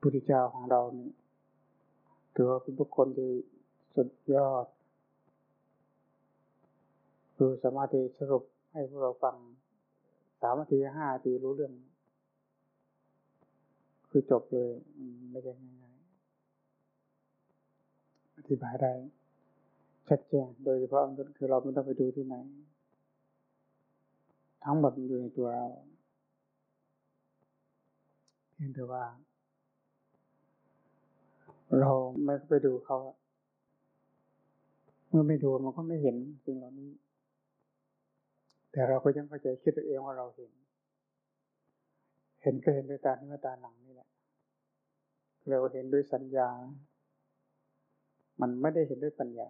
พุทธเจ้าของเราเนี่ยถือว่าเป็นบุคคลที่สุดยอด คือสามารถที่สรุปให้พวกเราฟังสามนาทีห้านาทีรู้เรื่อง คือจบเลย ไม่ใช่ง่ายๆอธิบายได้ชัดเจนโดยเฉพาะคือเราไม่ต้องไปดูที่ไหน ทั้งหมดอยู่ในตัวเราเพียงแต่ว่า เราไม่ไปดูเขาเมื่อไม่ดูมันก็ไม่เห็นสิ่งเหล่านี้ แต่เราก็ยังเข้าใจคิดตัวเองว่าเราเห็น เห็นก็เห็นด้วยตาเนื้อตาหนังนี่แหละเราเห็นด้วยสัญญา มันไม่ได้เห็นด้วยปัญญา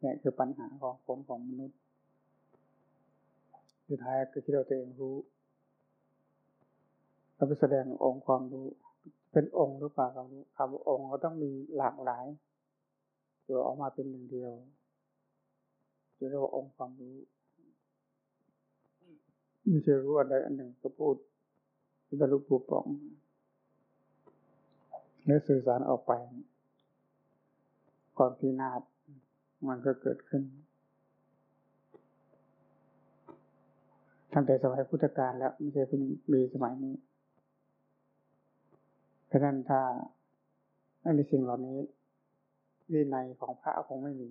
เนี่ยคือปัญหาของคนของมนุษย์ สุดท้ายก็คิดว่าตัวเองรู้เราไปแสดงองค์ความรู้ เป็นองค์หรือเปล่าเรารู้คำว่าองค์ก็ต้องมีหลากหลาย ตัวออกมาเป็นหนึ่งเดียวจะเรียกว่าองค์ความรู้ไม่ใช่รู้อะไรอันหนึ่งก็พูดที่บรรลุปูปองและสื่อสารออกไป ความพินาศมันก็เกิดขึ้นตั้งแต่สมัยพุทธกาลแล้วไม่ใช่เพิ่งมีสมัยนี้ เพราะนั้นถ้าไม่มีสิ่งเหล่านี้วินัยของพระคงไม่มี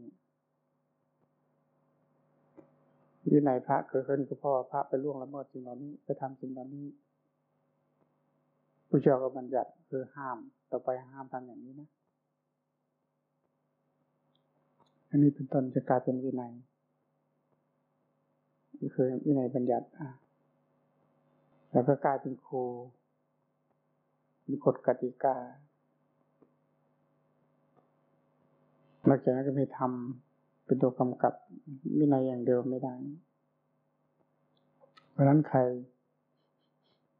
วินัยพระเกิดขึ้นก็เพราะพระไปล่วงละเมิดสิ่งเหล่านี้ไปทำสิ่งเหล่านี้ผู้เจ้าก็บัญญัติคือห้ามต่อไปห้ามทำอย่างนี้นะอันนี้เป็นต้นจะกลายเป็นวินัยคือวินัยบัญญัติอะแล้วก็กลายเป็นครู มีกฎกติกาหลังจากนั้นก็มีธรรมเป็นตัวกำกับวินัยอย่างเดียวไม่ได้ เพราะนั้นใคร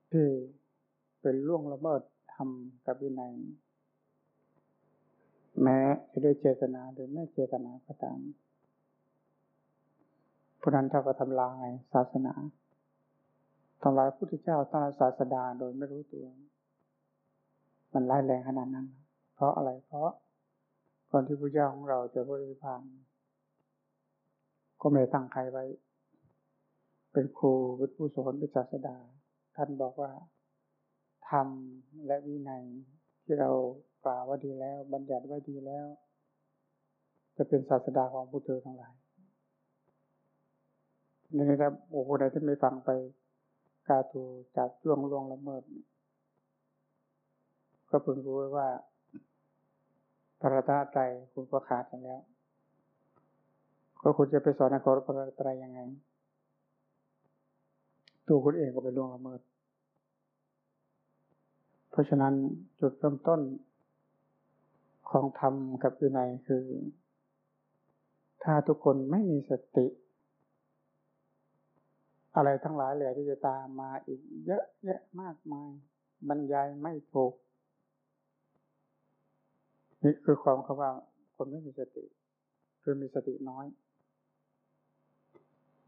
ที่เป็นล่วงละเมิดทำกับวินัย แม้ด้วยเจตนาหรือไม่เจตนาก็ตามผู้นั้นเท่ากับทำลายศาสนาทำลายพระพุทธเจ้าทำลายศาสดาโดยไม่รู้ตัว มันร้ายแรงขนาดนั้น เพราะอะไรเพราะก่อนที่พระเจ้าของเราจะบริพานก็ไม่ตั้งใครไว้ เป็นครูเป็นผู้สอนเป็นศาสดา ท่านบอกว่าธรรมและวินัยที่เรากล่าวว่าดีแล้ว บัญญัติไว้ดีแล้ว จะเป็นศาสดาของผู้เธอทั้งหลายนี่นะครับโอ้โหใดที่ไม่ฟังไปกาตูจากช่วงล่วงละเมิด ก็เพิ่งรู้ว่าพระตาใจคุณก็ขาดกันแล้ว ก็คุณจะไปสอนนักรพระตรยังไง ตัวคุณเองก็ไปล่วงละเมิด เพราะฉะนั้นจุดเริ่มต้นของธรรมกับวินัยคือ ถ้าทุกคนไม่มีสติ อะไรทั้งหลายแหละที่จะตามมาอีกเยอะแยะมากมาย บรรยายไม่ถูก นี่คือความคำว่าคนไม่มีสติ คือมีสติน้อย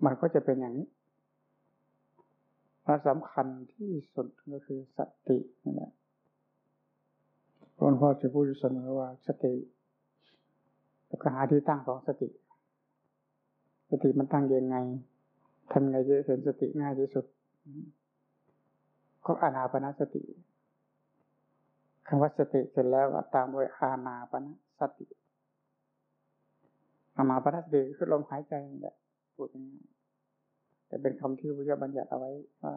มันก็จะเป็นอย่างนี้มันสำคัญที่สุดก็คือสตินี่แหละหลวงพ่อจะพูดเสมอว่าสติแล้วก็หาที่ตั้งของสติ สติมันตั้งยังไงทำไงจะเห็นสติง่ายที่สุด ก็อานาปนาสติ คำว่าสติเสร็จแล้วตามด้วยอานาปนาสติ อานาปนาสติคือลมหายใจนี่แหละพูดง่ายแต่เป็นคำที่พระเจ้าบัญญัติเอาไว้ว่า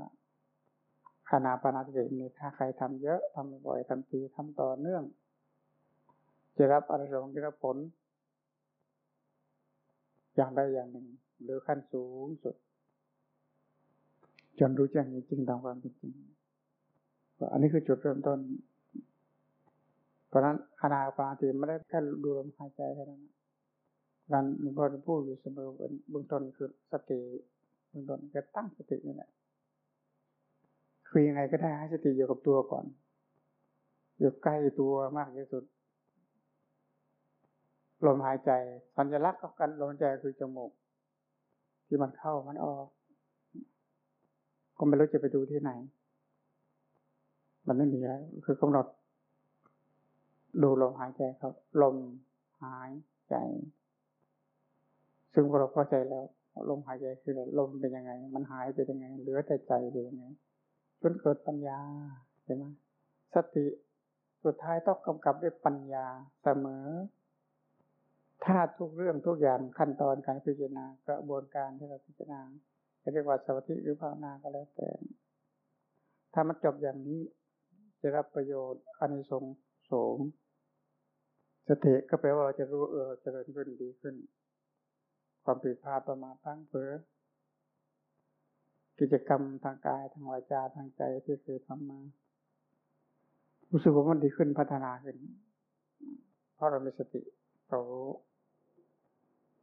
อานาปนาสตินี่ถ้าใครทำเยอะทำบ่อยทำทีทำต่อเนื่อง จะรับอารมณ์จะรับผล อย่างใดอย่างหนึ่ง หรือขั้นสูงสุด จนรู้แจ้งจริงตามความเป็นจริงอันนี้คือจุดเริ่มต้น ราะนั้นอนาปาติไม่ได้แค่ดูลมหายใจแค่นั้นการหลวงพ่อจะพูดอยู่เสมอเบื้องต้นคือสติเบื้องต้นก็ตั้งสตินี่แหละคือยังไงก็ได้ให้สติอยู่กับตัวก่อน อยู่ใกล้ตัวมากที่สุด ลมหายใจสัญลักษณ์ของการลมหายใจคือจมูก ที่มันเข้ามันออกก็ไม่รู้จะไปดูที่ไหน มันไม่มีอะไรคือกำหนด ดูลมหายใจครับ ลมหายใจ ซึ่งเราเข้าใจแล้วลมหายใจคืออลมเป็นยังไง มันหายไปยังไง เหลือแต่ใจเป็นยังไงจนเกิดปัญญาใช่ไหมสติสุดท้ายต้องกำกับด้วยปัญญาเสมอ ถ้าทุกเรื่องทุกอย่างขั้นตอนการพิจารณากระบวนการที่เราพิจารณาจะเรียกว่าสมาธิหรือภาวนาก็แล้วแต่ ถ้ามันจบอย่างนี้จะรับประโยชน์อานิสงส์สูง สติก็แปลว่าเราจะรู้เออเจริญขึ้นดีขึ้น ความผิดพลาดประมาทพังเผลอกิจกรรมทางกายทางวาจาทางใจที่เคยทำมา รู้สึกว่ามันดีขึ้นพัฒนาขึ้น เพราะเรามีสติเรารู้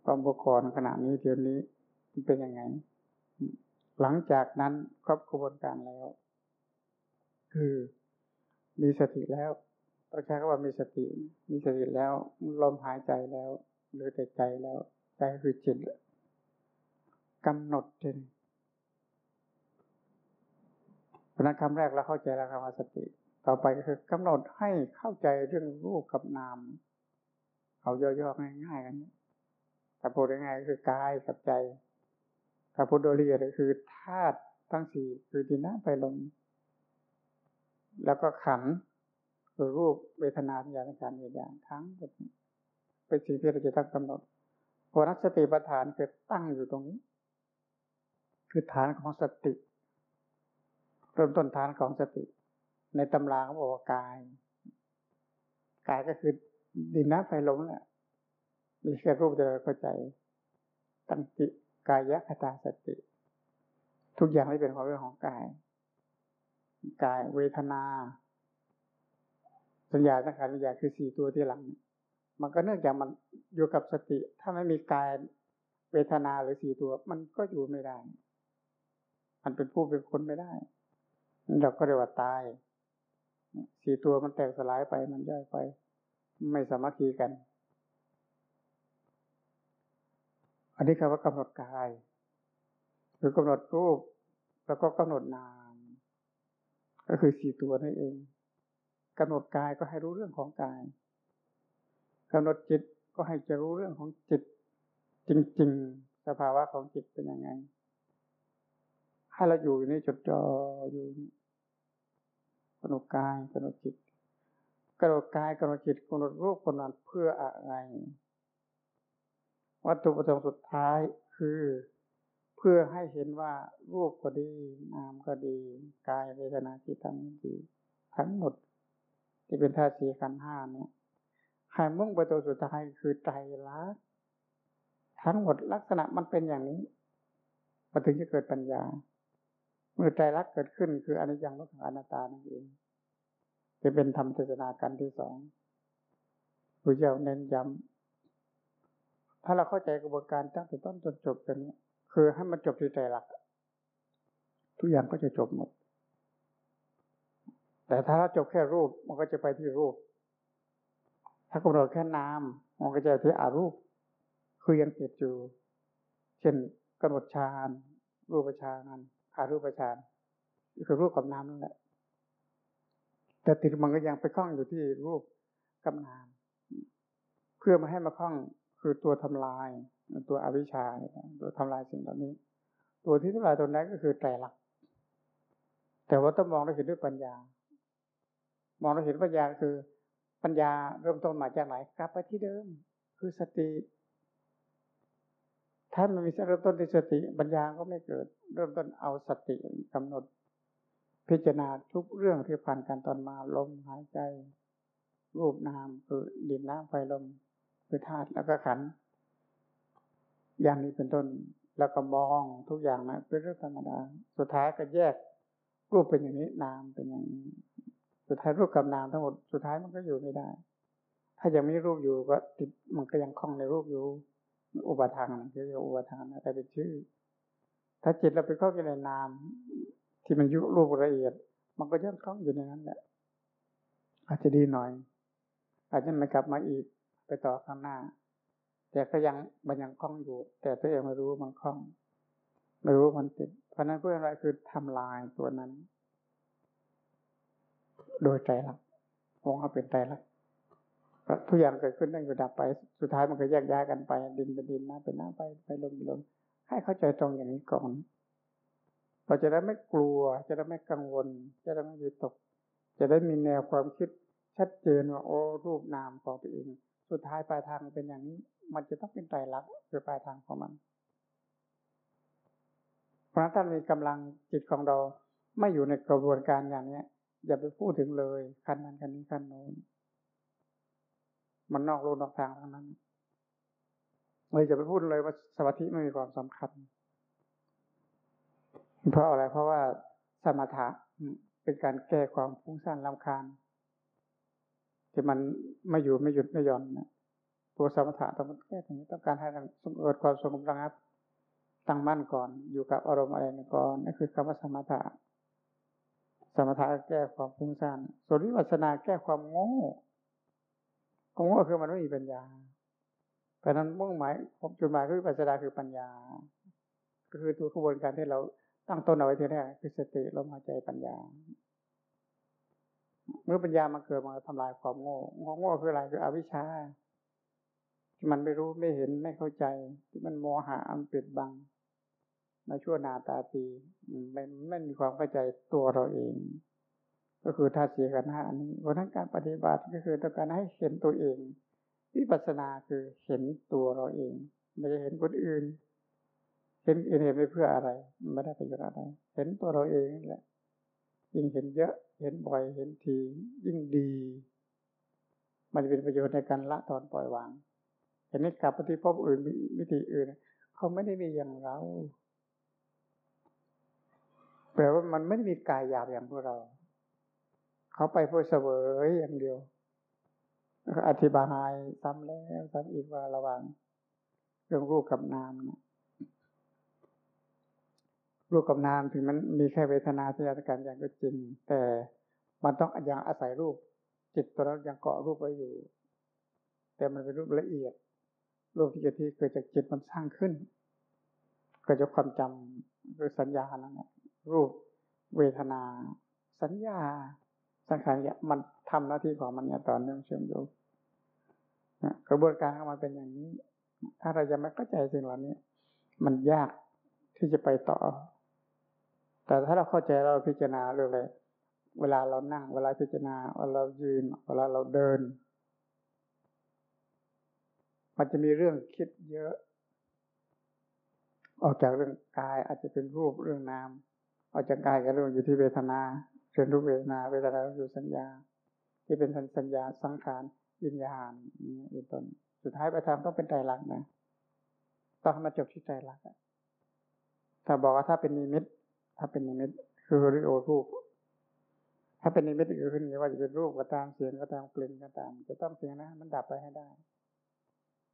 ความบุคลขณะนี้เดี๋ยวนี้มันเป็นยังไง หลังจากนั้นครบกระบวนการแล้ว คือมีสติแล้ว เราใช้คำว่ามีสติ มีสติแล้วลมหายใจแล้วหรือแต่ใจแล้ว ใจคือจิตกำหนดจริงเพราะนั้นคำแรกเราเข้าใจแล้วคำว่าสติ ต่อไปก็คือกำหนดให้เข้าใจเรื่องรูปกับนาม เอาย่อๆง่ายๆกันถ้าพูดง่ายๆคือกายกับใจถ้าพูดโดยละเอียดก็คือธาตุทั้งสี่คือดินน้ำไฟลมแล้วก็ขัน คือรูปเวทนาสัญญาสังขารวิญญาณทั้งหมดเป็นสิ่งที่เราจะต้องกำหนดพนักสติปัฏฐานคือตั้งอยู่ตรงนี้ คือฐานของสติ เริ่มต้นฐานของสติ ในตำราเขาบอกว่ากาย กายก็คือดินน้ำไฟลมแหละมีแค่รูปเดียวเข้าใจ ตั้งจิกายะคตาสติ ทุกอย่างที่เป็นความเป็นของกาย กายเวทนา สัญญาสังขารวิญญาณคือสี่ตัวที่หลัง มันก็เนื่องจากมันอยู่กับสติ ถ้าไม่มีกายเวทนาหรือสี่ตัว มันก็อยู่ไม่ได้ มันเป็นผู้เป็นคนไม่ได้เราก็เรียกว่าตายสี่ตัวมันแตกสลายไปมันย่อยไป ไม่สามัคคีกัน อันนี้คำว่ากำหนดกาย หรือกำหนดรูป แล้วก็กำหนดนาม ก็คือสี่ตัวนั่นเอง กำหนดกายก็ให้รู้เรื่องของกายกำหนดจิตก็ให้จะรู้เรื่องของจิต จริง ๆ สภาวะของจิตเป็นยังไง ให้เราอยู่ในจุดจ่ออยู่กำหนดกายกำหนดจิตกำหนดกายกำหนดจิตกำหนดรูปกำหนดเพื่ออะไร วัตถุประสงค์สุดท้ายคือเพื่อให้เห็นว่ารูปก็ดีนามก็ดี กายเวทนาจิตธรรมดี ทั้งหมด ที่เป็นธาตุสี่ขันห้าเนี่ยให้มุ่งไปตัวสุดท้ายคือใจรักทั้งหมดลักษณะมันเป็นอย่างนี้มาถึงจะเกิดปัญญา เมื่อใจรักเกิดขึ้นคืออนิจจังทุกขังอนัตตานั่นเองจะเป็นธรรมเทศนาการที่สองพระเจ้าเน้นย้ำถ้าเราเข้าใจกระบวนการตั้งแต่ต้นจนจบตรงนี้ คือให้มันจบที่ใจรัก ทุกอย่างก็จะจบหมด แต่ถ้าเราจบแค่รูปมันก็จะไปที่รูป ถ้ากำหนดแค่นามมันก็จะที่อารูป คือยังติดอยู่ เช่นกำหนดฌานรูปฌานอารูปฌานคือรูปกับนามนั่นแหละ แต่ติดมันก็ยังไปคล้องอยู่ที่รูปกับนาม เพื่อมาให้มาคล้องคือตัวทำลายตัวอวิชชาตัวทำลายสิ่งเหล่านี้ ตัวที่ทำลายตัวนั้นก็คือแต่หลัก แต่ว่าต้องมองเราเห็นด้วยปัญญา มองเราเห็นปัญญาคือปัญญาเริ่มต้นมาจากไหนกลับไปที่เดิม คือสติ ถ้ามันมีเริ่มต้นที่สติปัญญาก็ไม่เกิด เริ่มต้นเอาสติกำหนด พิจารณาทุกเรื่องที่ผ่านการตอนมาลมหายใจ รูปนามคือดินน้ำไฟลมคือธาตุแล้วก็ขัน อย่างนี้เป็นต้นแล้วก็มองทุกอย่างนะเป็นเรื่องธรรมดา สุดท้ายก็แยกรูปเป็นอย่างนี้นามเป็นอย่างนี้ สุดท้ายรูปกับนามทั้งหมดสุดท้ายมันก็อยู่ไม่ได้ ถ้ายังมีรูปอยู่ก็ติดมันก็ยังคล้องในรูปอยู่ อุปทานเรียกอุปทานะแต่เป็นชื่อ ถ้าจิตเราไปเข้าไปในนาม ที่มันยุรูปละเอียด มันก็ยังคล้องอยู่ในนั้นแหละอาจจะดีหน่อย อาจจะไม่กลับมาอีกไปต่อข้างหน้า แต่ก็ยังมันยังคล้องอยู่ แต่ตัวเองไม่รู้มันคล้อง ไม่รู้มันติด เพราะนั้นเพื่ออะไรคือทำลายตัวนั้น โดยใจรักมองว่าเป็นใจรักทุกอย่างเกิดขึ้นตั้งอยู่ดับไป สุดท้ายมันก็แยกย้ายกันไป ดินเป็นดินน้ำเป็นน้ำไปไปลมเป็นลมให้เข้าใจตรงอย่างนี้ก่อนเราจะได้ไม่กลัว จะได้ไม่กังวล จะได้ไม่วิตก จะได้มีแนวความคิดชัดเจนว่าโอ้รูปนามของตัวเอง สุดท้ายปลายทางเป็นอย่างนี้ มันจะต้องเป็นไตรลักษณ์คือปลายทางของมันเพราะนั้นท่านมีกำลังจิตของเราไม่อยู่ในกระบวนการอย่างเนี้ย อย่าไปพูดถึงเลยขั้นนั้นขั้นนี้ขั้นโน้น มันนอกรูนอกทางทั้งนั้นเลยจะไปพูดเลยว่าสมาธิไม่มีความสำคัญ เพราะอะไร เพราะว่าสมถะเป็นการแก้ความฟุ้งซ่านลำคาญที่มันไม่อยู่ไม่หยุดไม่หย่อนนะตัวสมถะต้องแก้ตรงนี้ต้องการให้สงบความสงบระงับตั้งมั่นก่อน อยู่กับอารมณ์อะไรก่อนนั่นคือคำว่าสมถะ สมถะแก้ความฟุ้งซ่าน ส่วนวิปัสสนาแก้ความโง่ความโง่คือมันไม่มีปัญญา เพราะนั้นมุ่งหมายผมจุดหมายคือวิปัสสนาคือปัญญา ก็คือตัวกระบวนการที่เราตั้งต้นเอาไว้ที่แรกคือสติลมหายใจปัญญา เมื่อปัญญามาเกิดมาทำลายความโง่ความโง่คืออะไรคืออวิชชาที่มันไม่รู้ไม่เห็นไม่เข้าใจ ที่มันโมหะอันปิดบัง มาชั่วนาตาปีไม่ไม่มีความเข้าใจตัวเราเอง ก็คือธาตุสีกันห้านี้เพราะทั้งการปฏิบัติก็คือต้องการให้เห็นตัวเองวิปัสสนาคือเห็นตัวเราเอง ไม่ได้เห็นคนอื่น เห็นเห็นไปเพื่ออะไรไม่ได้ประโยชน์อะไร เห็นตัวเราเองนี่แหละ ยิ่งเห็นเยอะเห็นบ่อยเห็นทียิ่งดี มันจะเป็นประโยชน์ในการละถอนปล่อยวางเห็นนี้กลับปฏิภพอื่นมิติอื่น เขาไม่ได้มีอย่างเรา แปลว่ามันไม่ได้มีกายหยาบอย่างพวกเรา เขาไปเพื่อเสวยอย่างเดียว อธิบายซ้ำแล้วซ้ำอีกว่าระวังเรื่องรูปกับนามนะรูปกับนามถึงมันมีแค่เวทนาสัญญาการอย่างก็จริง แต่มันต้องยังอาศัยรูป จิตตัวนั้นยังเกาะรูปไว้อยู่ แต่มันเป็นรูปละเอียด รูปที่จะที่เกิดจากจิตมันสร้างขึ้น เกิดจากความจำคือสัญญานั่นแหละ รูปเวทนา สัญญา สังขารเนี่ยมันทำหน้าที่ของมันเนี่ยต่อเนื่องเชื่อมโยงกระบวนการของมันเป็นอย่างนี้ ถ้าเราจะไม่เข้าใจสิ่งเหล่านี้มันยากที่จะไปต่อ แต่ถ้าเราเข้าใจเราพิจารณาเรื่องอะไรเวลาเรานั่ง เวลาพิจารณาเวลาเรายืน เวลาเราเดิน มันจะมีเรื่องคิดเยอะ ออกจากเรื่องกายอาจจะเป็นรูปเรื่องนาม ออกจากกายก็รื่อยู่ที่เวทนาเชิญรูปเวทนาเวทนาอยู่สัญญา ที่เป็นสัญญาสังขารวิญญาณนี่เป็นต้นสุดท้ายไปทำต้องเป็นใจรักนะต้องมาจบที่ใจรักถ้าบอกว่าถ้าเป็นนิมิต ถ้าเป็นนิมิตคือริโอรูป ถ้าเป็นนิมิตก็ขึ้นว่าจะเป็นรูปก็ตามเสียงก็ตามกลิ่นก็ตาม จะต้องเสียงนะ มันดับไปให้ได้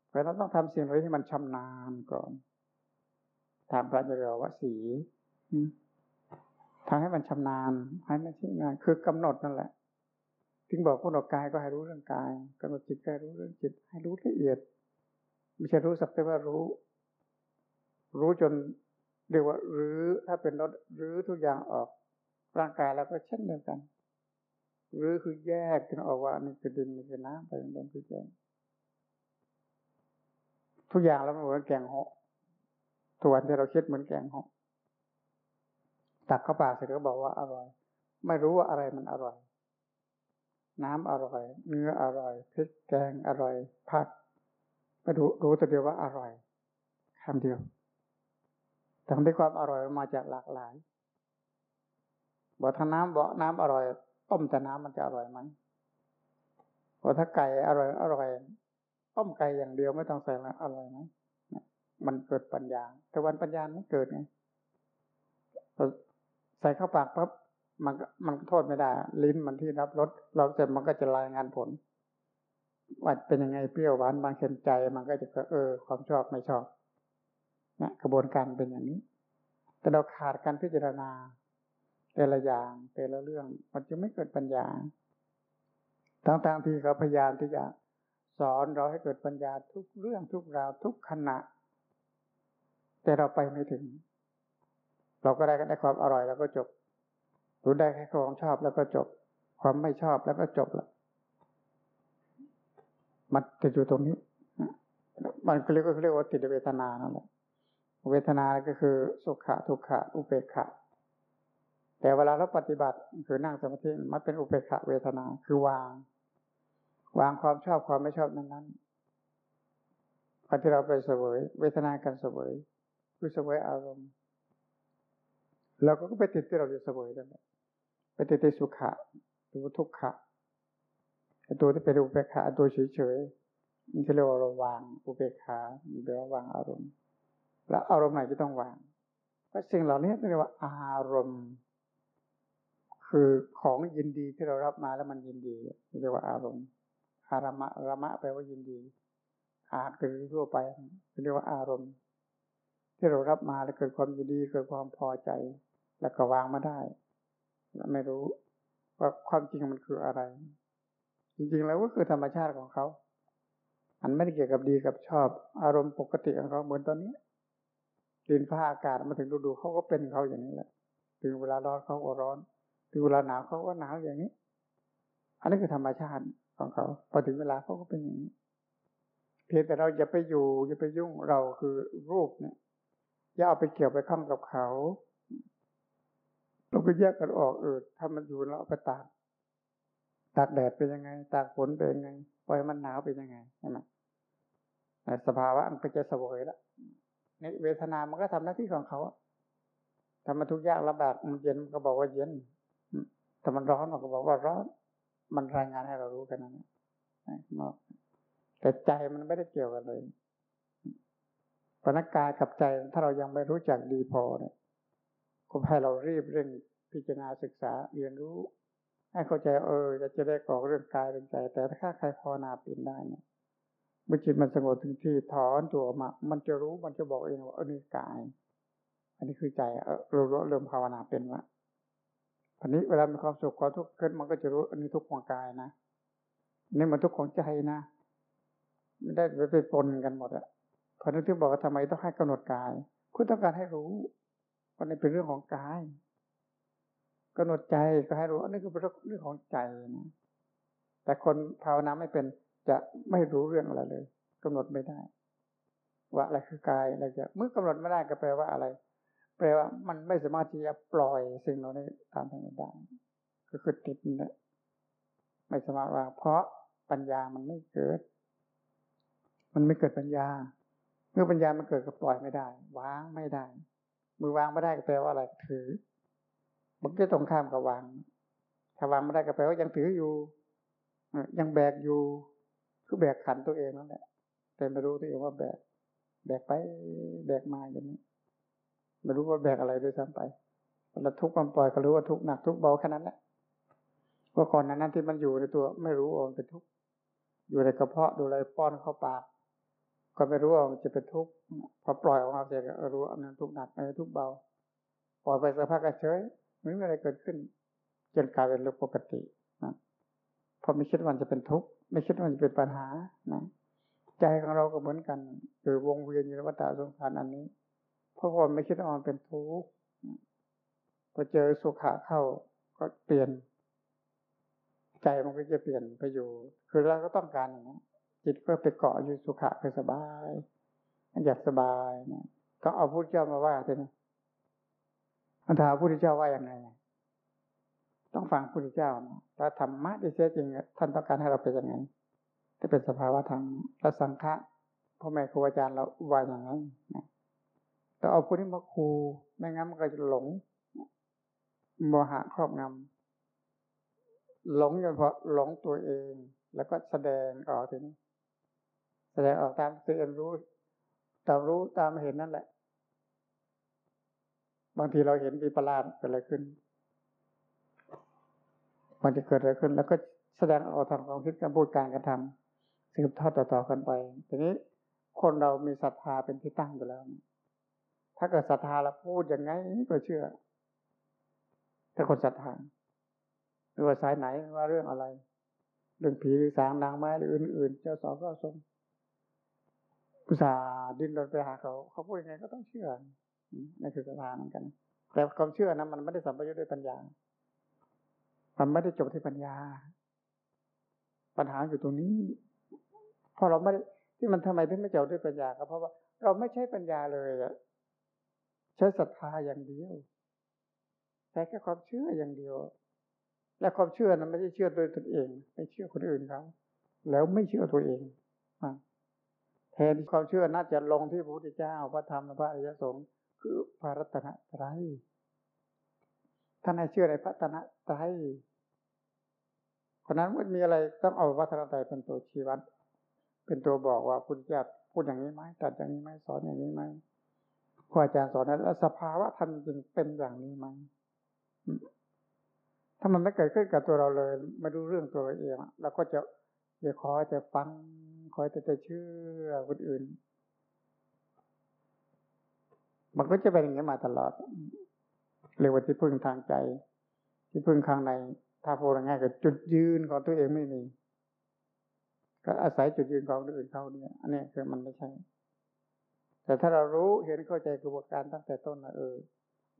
เพราะเราต้องทำเสียงไว้ที่มันชำนาญก่อนถามพระเจ้าว่าสี ทำให้มันชำนาญให้มันใช่งานคือกำหนดนั่นแหละถึงบอกกำหนดกายก็ให้รู้เรื่องกายกำหนดจิตก็ให้รู้เรื่องจิต ให้รู้ละเอียด ไม่ใช่รู้สักแต่ว่ารู้ รู้จนเรียกว่ารื้อถ้าเป็นรถรื้อทุกอย่างออกร่างกายแล้วก็เช่นเดียวกันหรือคือแยกกันออกว่านี่คือดินนี่คือน้ำไปเป็นคือแกงทุกอย่างแล้วมันเหมือนแกงเหาะตัวที่เราคิดเหมือนแกงเหาะ ตักเข้าปากเสร็จก็บอกว่าอร่อย ไม่รู้ว่าอะไรมันอร่อย น้ำอร่อย เนื้ออร่อยพริกแกงอร่อยผักไม่รู้รู้แต่เดียวว่าอร่อยคำเดียวแต่ที่ความอร่อยมาจากหลากหลายบอกถ้าน้ำบอกน้ำอร่อย ต้มแต่น้ำมันจะอร่อยไหมบอกถ้าไก่อร่อยอร่อย ต้มไก่อย่างเดียวไม่ต้องใส่แล้วอร่อยไหมมันเกิดปัญญา แต่วันปัญญาไม่เกิดไง ใส่เข้าปากปั๊บมันมันโทษไม่ได้ ลิ้นมันที่รับรสเราเสร็จมันก็จะรายงานผลว่าเป็นยังไงเปรี้ยวหวานบางเค็มใจ มันก็จะเออ ความชอบไม่ชอบนะกระบวนการเป็นอย่างนี้ แต่เราขาดการพิจารณา แต่ละอย่างแต่ละเรื่อง มันจะไม่เกิดปัญญาทั้งๆที่เขาพยายามที่จะสอนเราให้เกิดปัญญาทุกเรื่องทุกราวทุกขณะ แต่เราไปไม่ถึง เราก็ได้ได้ความอร่อยแล้วก็จบรู้ได้แค่ของชอบแล้วก็จบ ความไม่ชอบแล้วก็จบละมันจะอยู่ตรงนี้มันก็เรียกก็เรียกว่าติดเวทนานั่นแหละเวทนาก็คือสุขะทุกขะอุเบกขะแต่เวลาเราปฏิบัติคือนั่งสมาธิมันเป็นอุเบกขะเวทนาคือวาง วางความชอบความไม่ชอบนั้นนั้นพอที่เราไปเสวยเวทนาการเสวยคือเสวยอารมณ์ เราก็ไปติดที่เราจะเสวยนั่นแหละไปติดที่สุขะหรือทุกขะตัวที่เป็นอุเบกขาตัวเฉยๆมันจะเรียกว่าเราวางอุเบกขาหรือว่าวางอารมณ์ แล้วอารมณ์ไหนที่ต้องวางเพราะสิ่งเหล่านี้เรียกว่าอารมณ์ คือของยินดีที่เรารับมาแล้วมันยินดีเรียกว่าอารมณ์อารมะรมะแปลว่ายินดีอาคือทั่วไปเรียกว่าอารมณ์ ที่เรารับมาแล้วเกิดความยินดีเกิดความพอใจ แล้วก็วางมาได้และไม่รู้ว่าความจริงมันคืออะไร จริงๆแล้วก็คือธรรมชาติของเขา มันไม่ได้เกี่ยวกับดีกับชอบ อารมณ์ปกติของเขาเหมือนตอนนี้ดินฟ้าอากาศมาถึงฤดูเขาก็เป็นเขาอย่างนี้แหละ ถึงเวลาร้อนเขาก็ร้อน ถึงเวลาหนาวเขาก็หนาวอย่างนี้ อันนี้คือธรรมชาติของเขา พอถึงเวลาเขาก็เป็นอย่างนี้ เพียงแต่เราอย่าไปอยู่อย่าไปยุ่งเราคือรูปเนี่ยอย่าเอาไปเกี่ยวไปข้องกับเขา เราก็แยกกันออกเออถ้ามันอยู่เอาไปตากตากแดดเป็นยังไง ตากฝนเป็นยังไง ปล่อยมันหนาวเป็นยังไงใช่ไหมสภาวะมันก็จะสวยละนี่เวทนามันก็ทำหน้าที่ของเขาทำมาทุกยากลำบากมันเย็นมันก็บอกว่าเย็นแต่มันร้อนมันก็บอกว่าร้อน มันรายงานให้เรารู้กันนั่นแต่ใจมันไม่ได้เกี่ยวกันเลยปณกายกับใจถ้าเรายังไม่รู้จักดีพอเนี่ย ก็ให้เรารีบเร่งพิจารณาศึกษาเรียนรู้ ให้เข้าใจเออจะได้กรอกเรื่องกายเรื่องใจ แต่ถ้าใครภาวนาเป็นได้เนี่ยเมื่อจิตมันสงบถึงที่ถอนตัวออกมา มันจะรู้มันจะบอกเองว่าเออนี่กาย อันนี้คือใจเออเราเริ่มภาวนาเป็นว่าอันนี้เวลามีความสุขความทุกข์ขึ้นมันก็จะรู้อันนี้ทุกข์ของกายนะนี่มันทุกข์ของใจนะไม่ได้ไปปนกันหมดอะเพราะนั้นที่บอกว่าทำไมต้องให้กำหนดกาย คุณต้องการให้รู้ ว่านี่เป็นเรื่องของกายกำหนดใจก็ให้รู้อันนี้คือเป็นเรื่องของใจนะแต่คนภาวนาไม่เป็นจะไม่รู้เรื่องอะไรเลยกำหนดไม่ได้ ว่าอะไรคือกายอะไรจะเมื่อกำหนดไม่ได้ก็แปลว่าอะไร แปลว่ามันไม่สามารถที่จะปล่อยสิ่งเหล่านี้ตามธรรมดาก็คือติดเนี่ยไม่สามารถว่า เพราะปัญญามันไม่เกิด มันไม่เกิดปัญญา เมื่อปัญญามันเกิดก็ปล่อยไม่ได้วางไม่ได้ มือวางไม่ได้ก็แปลว่าอะไรถือ มันก็ตรงข้ามกับวาง ถ้าวางไม่ได้ก็แปลว่ายังถืออยู่ยังแบกอยู่คือแบกขันตัวเองนั่นแหละแต่ไม่รู้ตัวเองว่าแบก แบกไปแบกมาอย่างนี้ไม่รู้ว่าแบกอะไรด้วยซ้ำไปเราทุกข์มันปล่อยก็รู้ว่าทุกข์หนักทุกข์เบาแค่นั้นแหละว่าก่อนนั้นที่มันอยู่ในตัว ไม่รู้ว่ามันเป็นทุกข์อยู่ในกระเพาะดูอะไรป้อนเข้าปาก ก็ไม่รู้ว่ามันจะเป็นทุกข์พอปล่อยออกมาเสร็จก็รู้ว่ามันทุกข์หนักอะไรทุกข์เบาปล่อยไปสักพักก็เฉยไม่มีอะไรเกิดขึ้น จนกลายเป็นเรื่องปกตินะพอไม่คิดว่าจะเป็นทุกข์ไม่คิดว่าจะเป็นปัญหานะใจของเราก็เหมือนกันคือวงเวียนอยู่ในวัฏสงสารอันนี้เพราะว่าไม่คิดว่ามันเป็นทุกข์พอเจอสุขะเข้าก็เปลี่ยน ใจมันก็จะเปลี่ยนไปอยู่ คือเราก็ต้องการอย่างนี้ จิตก็ไปเกาะอยู่สุขะคือสบายอยากสบายนะต้องเอาพุทธเจ้ามาว่าทีนี้อันถามพระพุทธเจ้าว่าอย่างไรต้องฟังพระพุทธเจ้านะถ้าธรรมะที่แท้จริง ท่านต้องการให้เราเป็นยังไงที่เป็นสภาวะธรรมและสังฆะพ่อแม่ครูอาจารย์เราว่าอย่างนั้นนะแต่เอาผู้นี้มาครูไม่งั้นมันก็จะหลงโมหะครอบงำหลงเฉพาะหลงตัวเอง แล้วก็แสดงออกทีนี้ แสดงออกตามตัวเองรู้ ตามรู้ตามเห็นนั่นแหละ บางทีเราเห็นมีประหลาดเกิดอะไรขึ้น มันจะเกิดอะไรขึ้น แล้วก็แสดงออกทางความคิดการพูดการกระทำสืบทอดต่อๆกันไป ทีนี้คนเรามีศรัทธาเป็นที่ตั้งอยู่แล้ว ถ้าเกิดศรัทธาแล้วพูดอย่างไงก็เชื่อ ถ้าคนศรัทธาหรือว่าสายไหนว่าเรื่องอะไร เรื่องผีหรือสางนางไม้หรืออื่นๆ เจ้าสองก็ทรง อุตส่าห์ดิ้นรนไปหาเขา เขาพูดยังไงก็ต้องเชื่อนั่นคือศรัทธาเหมือนกัน แต่ความเชื่อนะมันไม่ได้สัมปยุทธ์ด้วยปัญญา มันไม่ได้จบที่ปัญญา ปัญหาอยู่ตรงนี้พอเราไม่ที่มันทำไมถึงไม่จบด้วยปัญญาก็เพราะว่าเราไม่ใช่ปัญญาเลยอะใช้ศรัทธาอย่างเดียวใช้แค่ความเชื่ออย่างเดียว และความเชื่อนั้นไม่ใช่เชื่อโดยตนเองไม่เชื่อคนอื่นเขาแล้วไม่เชื่อตัวเอง แทนความเชื่อน่าจะลงที่พระพุทธเจ้าพระธรรมและพระอริยสงฆ์คือพระรัตนตรัยท่านให้เชื่อในพระรัตนตรัยเพราะนั้นมันมีอะไรต้องเอาวัฒนธรรมเป็นตัวชี้วัด เป็นตัวบอกว่าคุณจะพูดอย่างนี้ไหมตัดอย่างนี้ไหมสอนอย่างนี้ไหมครูอาจารย์สอนนั้นสภาวะธรรมจริงเป็นอย่างนี้ไหมถ้ามันไม่เกิดขึ้นกับตัวเราเลยไม่รู้เรื่องตัวเราเองเราก็จะจะขอจะฟัง อยแต่จะเชื่อคนอื่น มันก็จะเป็นอย่างนี้มาตลอดเรียกว่าที่พึ่งทางใจ ที่พึ่งข้างใน ถ้าพูดง่ายๆก็จุดยืนของตัวเองไม่มี ก็อาศัยจุดยืนของคนอื่นเขาเนี่ย อันนี้คือมันไม่ใช่ แต่ถ้าเรารู้เห็นเข้าใจกระบวนการตั้งแต่ต้นนะเออ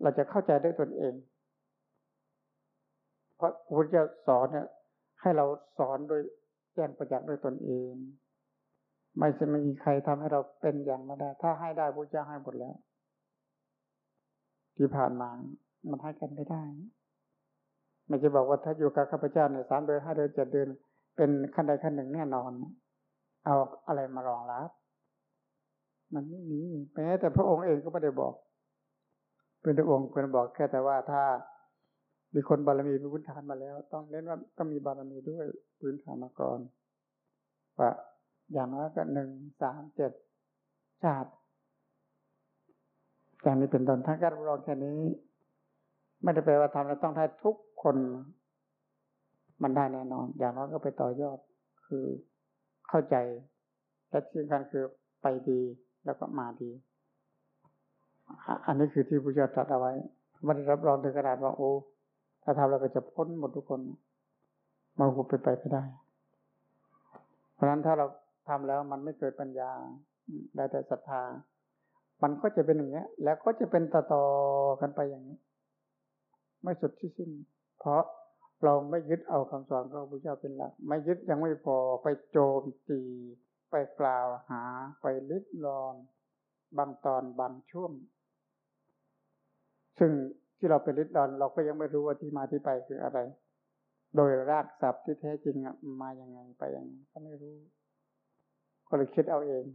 เราจะเข้าใจด้วยตนเอง เพราะพระพุทธเจ้าสอนเนี่ยให้เราสอนโดยแจ้งประจักษ์ด้วยตนเอง ไม่จะมีใครทำให้เราเป็นอย่างนั้นได้ ถ้าให้ได้พระเจ้าให้หมดแล้ว ที่ผ่านมามันให้กันไม่ได้ไม่จะบอกว่าถ้าอยู่กับข้าพเจ้าในสามเดือนห้าเดือนเจ็ดเดือนเป็นขั้นใดขั้นหนึ่งแน่นอน เอาอะไรมารองรับมันไม่มีแม้แต่พระองค์เองก็ไม่ได้บอก เป็นพระองค์เป็นบอกแค่แต่ว่าถ้ามีคนบารมีเป็นพื้นฐานมาแล้ว ต้องเน้นว่าก็มีบารมีด้วยพื้นฐานมาก่อนว่า อย่างน้อยก็หนึ่งสามเจ็ดชาติอย่างนี้เป็นต้นถ้าการรองแค่นี้ ไม่ได้แปลว่าทำแล้วต้องได้ทุกคน มันได้แน่นอน อย่างน้อยก็ไปต่อยอด คือเข้าใจและที่สำคัญคือไปดีแล้วก็มาดี อันนี้คือที่พระเจ้าตรัสเอาไว้ไม่ได้รับรองถึงกระดาษว่าโอ้ถ้าทำเราก็จะพ้นหมดทุกคนมันคงเป็นไปไม่ได้ เพราะฉะนั้นถ้าเรา ทำแล้วมันไม่เกิดปัญญาได้แต่ศรัทธา มันก็จะเป็นอย่างนี้แล้วก็จะเป็นต่อต่อกันไปอย่างนี้ ไม่สุดที่สิ้น เพราะเราไม่ยึดเอาคำสอนของพระพุทธเจ้าเป็นหลัก ไม่ยึดยังไม่พอไปโจมตี ไปกล่าวหา ไปลิดรอน บางตอนบางช่วง ซึ่งที่เราเป็นลิดรอน เราก็ยังไม่รู้ว่าที่มาที่ไปคืออะไร โดยรากศัพท์ที่แท้จริงมาอย่างไงไปอย่างไงก็ไม่รู้ ก็เลยคิดเอาเอง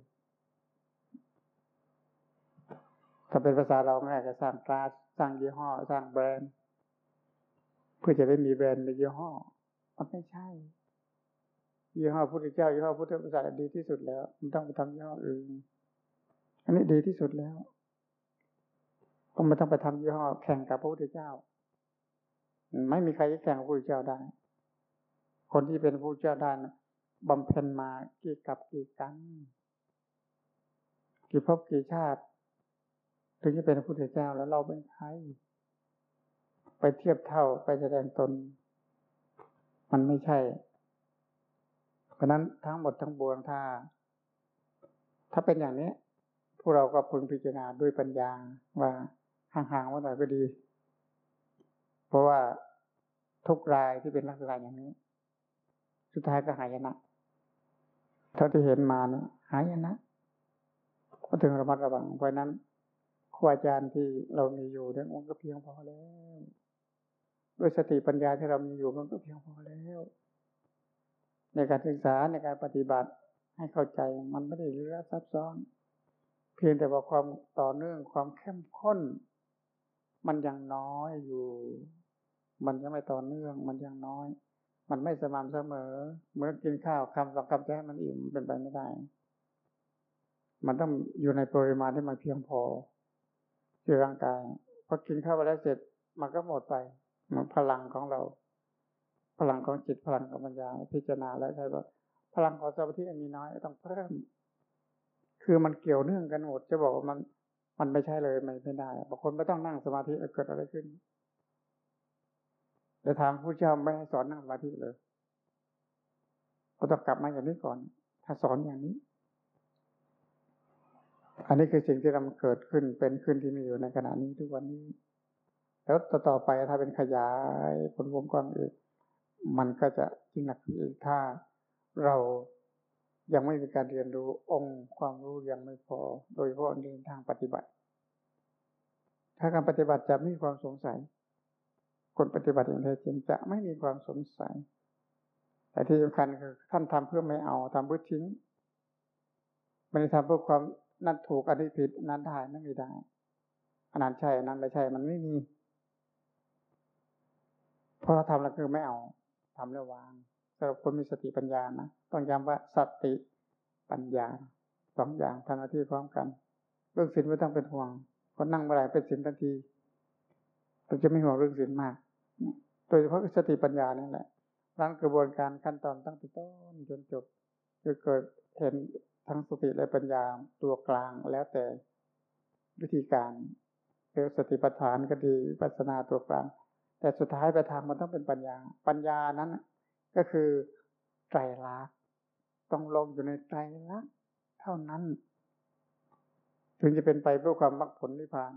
ถ้าเป็นภาษาเราง่ายก็สร้างตราสร้างยี่ห้อ สร้างแบรนด์ เพื่อจะได้มีแบรนด์ในยี่ห้อ มันไม่ใช่ ยี่ห้อพุทธเจ้ายี่ห้อพุทธภาษาดีที่สุดแล้ว มันต้องไปทำยี่ห้ออื่นอันนี้ดีที่สุดแล้วก็ไม่ต้องไปทำยี่ห้อแข่งกับพระพุทธเจ้า ไม่มีใครจะแข่งกับพระพุทธเจ้าได้ คนที่เป็นพระพุทธเจ้าได้นะ บำเพ็ญมากี่กับกี่กันกี่ภพกี่ชาติ ถึงจะเป็นพระพุทธเจ้าแล้วเราเป็นใครไปเทียบเท่าไปแสดงตน มันไม่ใช่ เพราะนั้นทั้งหมดทั้งปวงถ้า ถ้าเป็นอย่างนี้ พวกเราก็พึงพิจารณาด้วยปัญญาว่าห่างๆไว้หน่อยก็ดี เพราะว่าทุกรายที่เป็นลักษณะอย่างนี้ สุดท้ายก็หายนะ เท่าที่เห็นมาเนี่ยหายนะก็ถึงระมัดระวังเพราะนั้นครูอาจารย์ที่เรามีอยู่เนี่ยมันก็เพียงพอแล้ว ด้วยสติปัญญาที่เรามีอยู่มันก็เพียงพอแล้ว ในการศึกษาในการปฏิบัติให้เข้าใจมันไม่ได้เรือซับซ้อน เพียงแต่ว่าความต่อเนื่องความเข้มข้น มันยังน้อยอยู่ มันยังไม่ต่อเนื่องมันยังน้อย มันไม่สม่ำเสมอเมื่อกินข้าวคำสองคำจะให้มันอิ่มเป็นไปไม่ได้ มันต้องอยู่ในปริมาณที่มันเพียงพอที่ร่างกายพอกินข้าวไปแล้วเสร็จมันก็หมดไปมันพลังของเรา พลังของจิตพลังของปัญญาพิจารณาแล้วใช่ว่าพลังของสมาธิมีน้อยต้องเพิ่ม คือมันเกี่ยวเนื่องกันหมดจะบอกว่ามันมันไม่ใช่เลยไม่ได้บางคนไม่ต้องนั่งสมาธิเกิดอะไรขึ้น แต่ทางผู้เจ้าไม่ให้สอนนั่งสมาธิเลย ก็ต้องกลับมาอย่างนี้ก่อน ถ้าสอนอย่างนี้ อันนี้คือสิ่งที่เราเกิดขึ้นเป็นขึ้นที่มีอยู่ในขณะนี้ทุกวันนี้ แล้วต่อต่อไปถ้าเป็นขยายผลวงกว้างอีกมันก็จะยิ่งหนักอีกถ้าเรายังไม่มีการเรียนรู้องค์ความรู้ยังไม่พอ โดยเฉพาะในทางปฏิบัติ ถ้าการปฏิบัติจะไม่มีความสงสัย คนปฏิบัติอย่างแท้จริงจะไม่มีความสงสัย แต่ที่สำคัญคือท่านทำเพื่อไม่เอาทำเพื่อทิ้งไม่ได้ทำเพื่อความนั่นถูกอันนี้ผิดนั้นได้นั่นไม่ได้อันนั้นใช่อันนั้นไม่ใช่มันไม่มีพอเราทำแล้วคือไม่เอาทำแล้ววางสำหรับคนมีสติปัญญานะต้องย้ำว่าสติปัญญาสองอย่างทำหน้าที่พร้อมกัน เรื่องศีลไม่ต้องเป็นห่วงเพราะนั่งเมื่อไหร่เป็นศีลทันทีเราจะไม่ห่วงเรื่องศีลมาก โดยเฉพาะสติปัญญานี่แหละร้านกระบวนการขั้นตอนตั้งแต่ต้นจนจบคือเกิดเห็นทั้งสติและปัญญาตัวกลางแล้วแต่วิธีการเรียกสติปัฏฐานก็ดีปัสนาตัวกลาง แต่สุดท้ายไปทางมันต้องเป็นปัญญา ปัญญานั้นก็คือไตรลักษณ์ต้องลงอยู่ในไตรลักษณ์เท่านั้น ถึงจะเป็นไปเพื่อความมรรคผลนิพพาน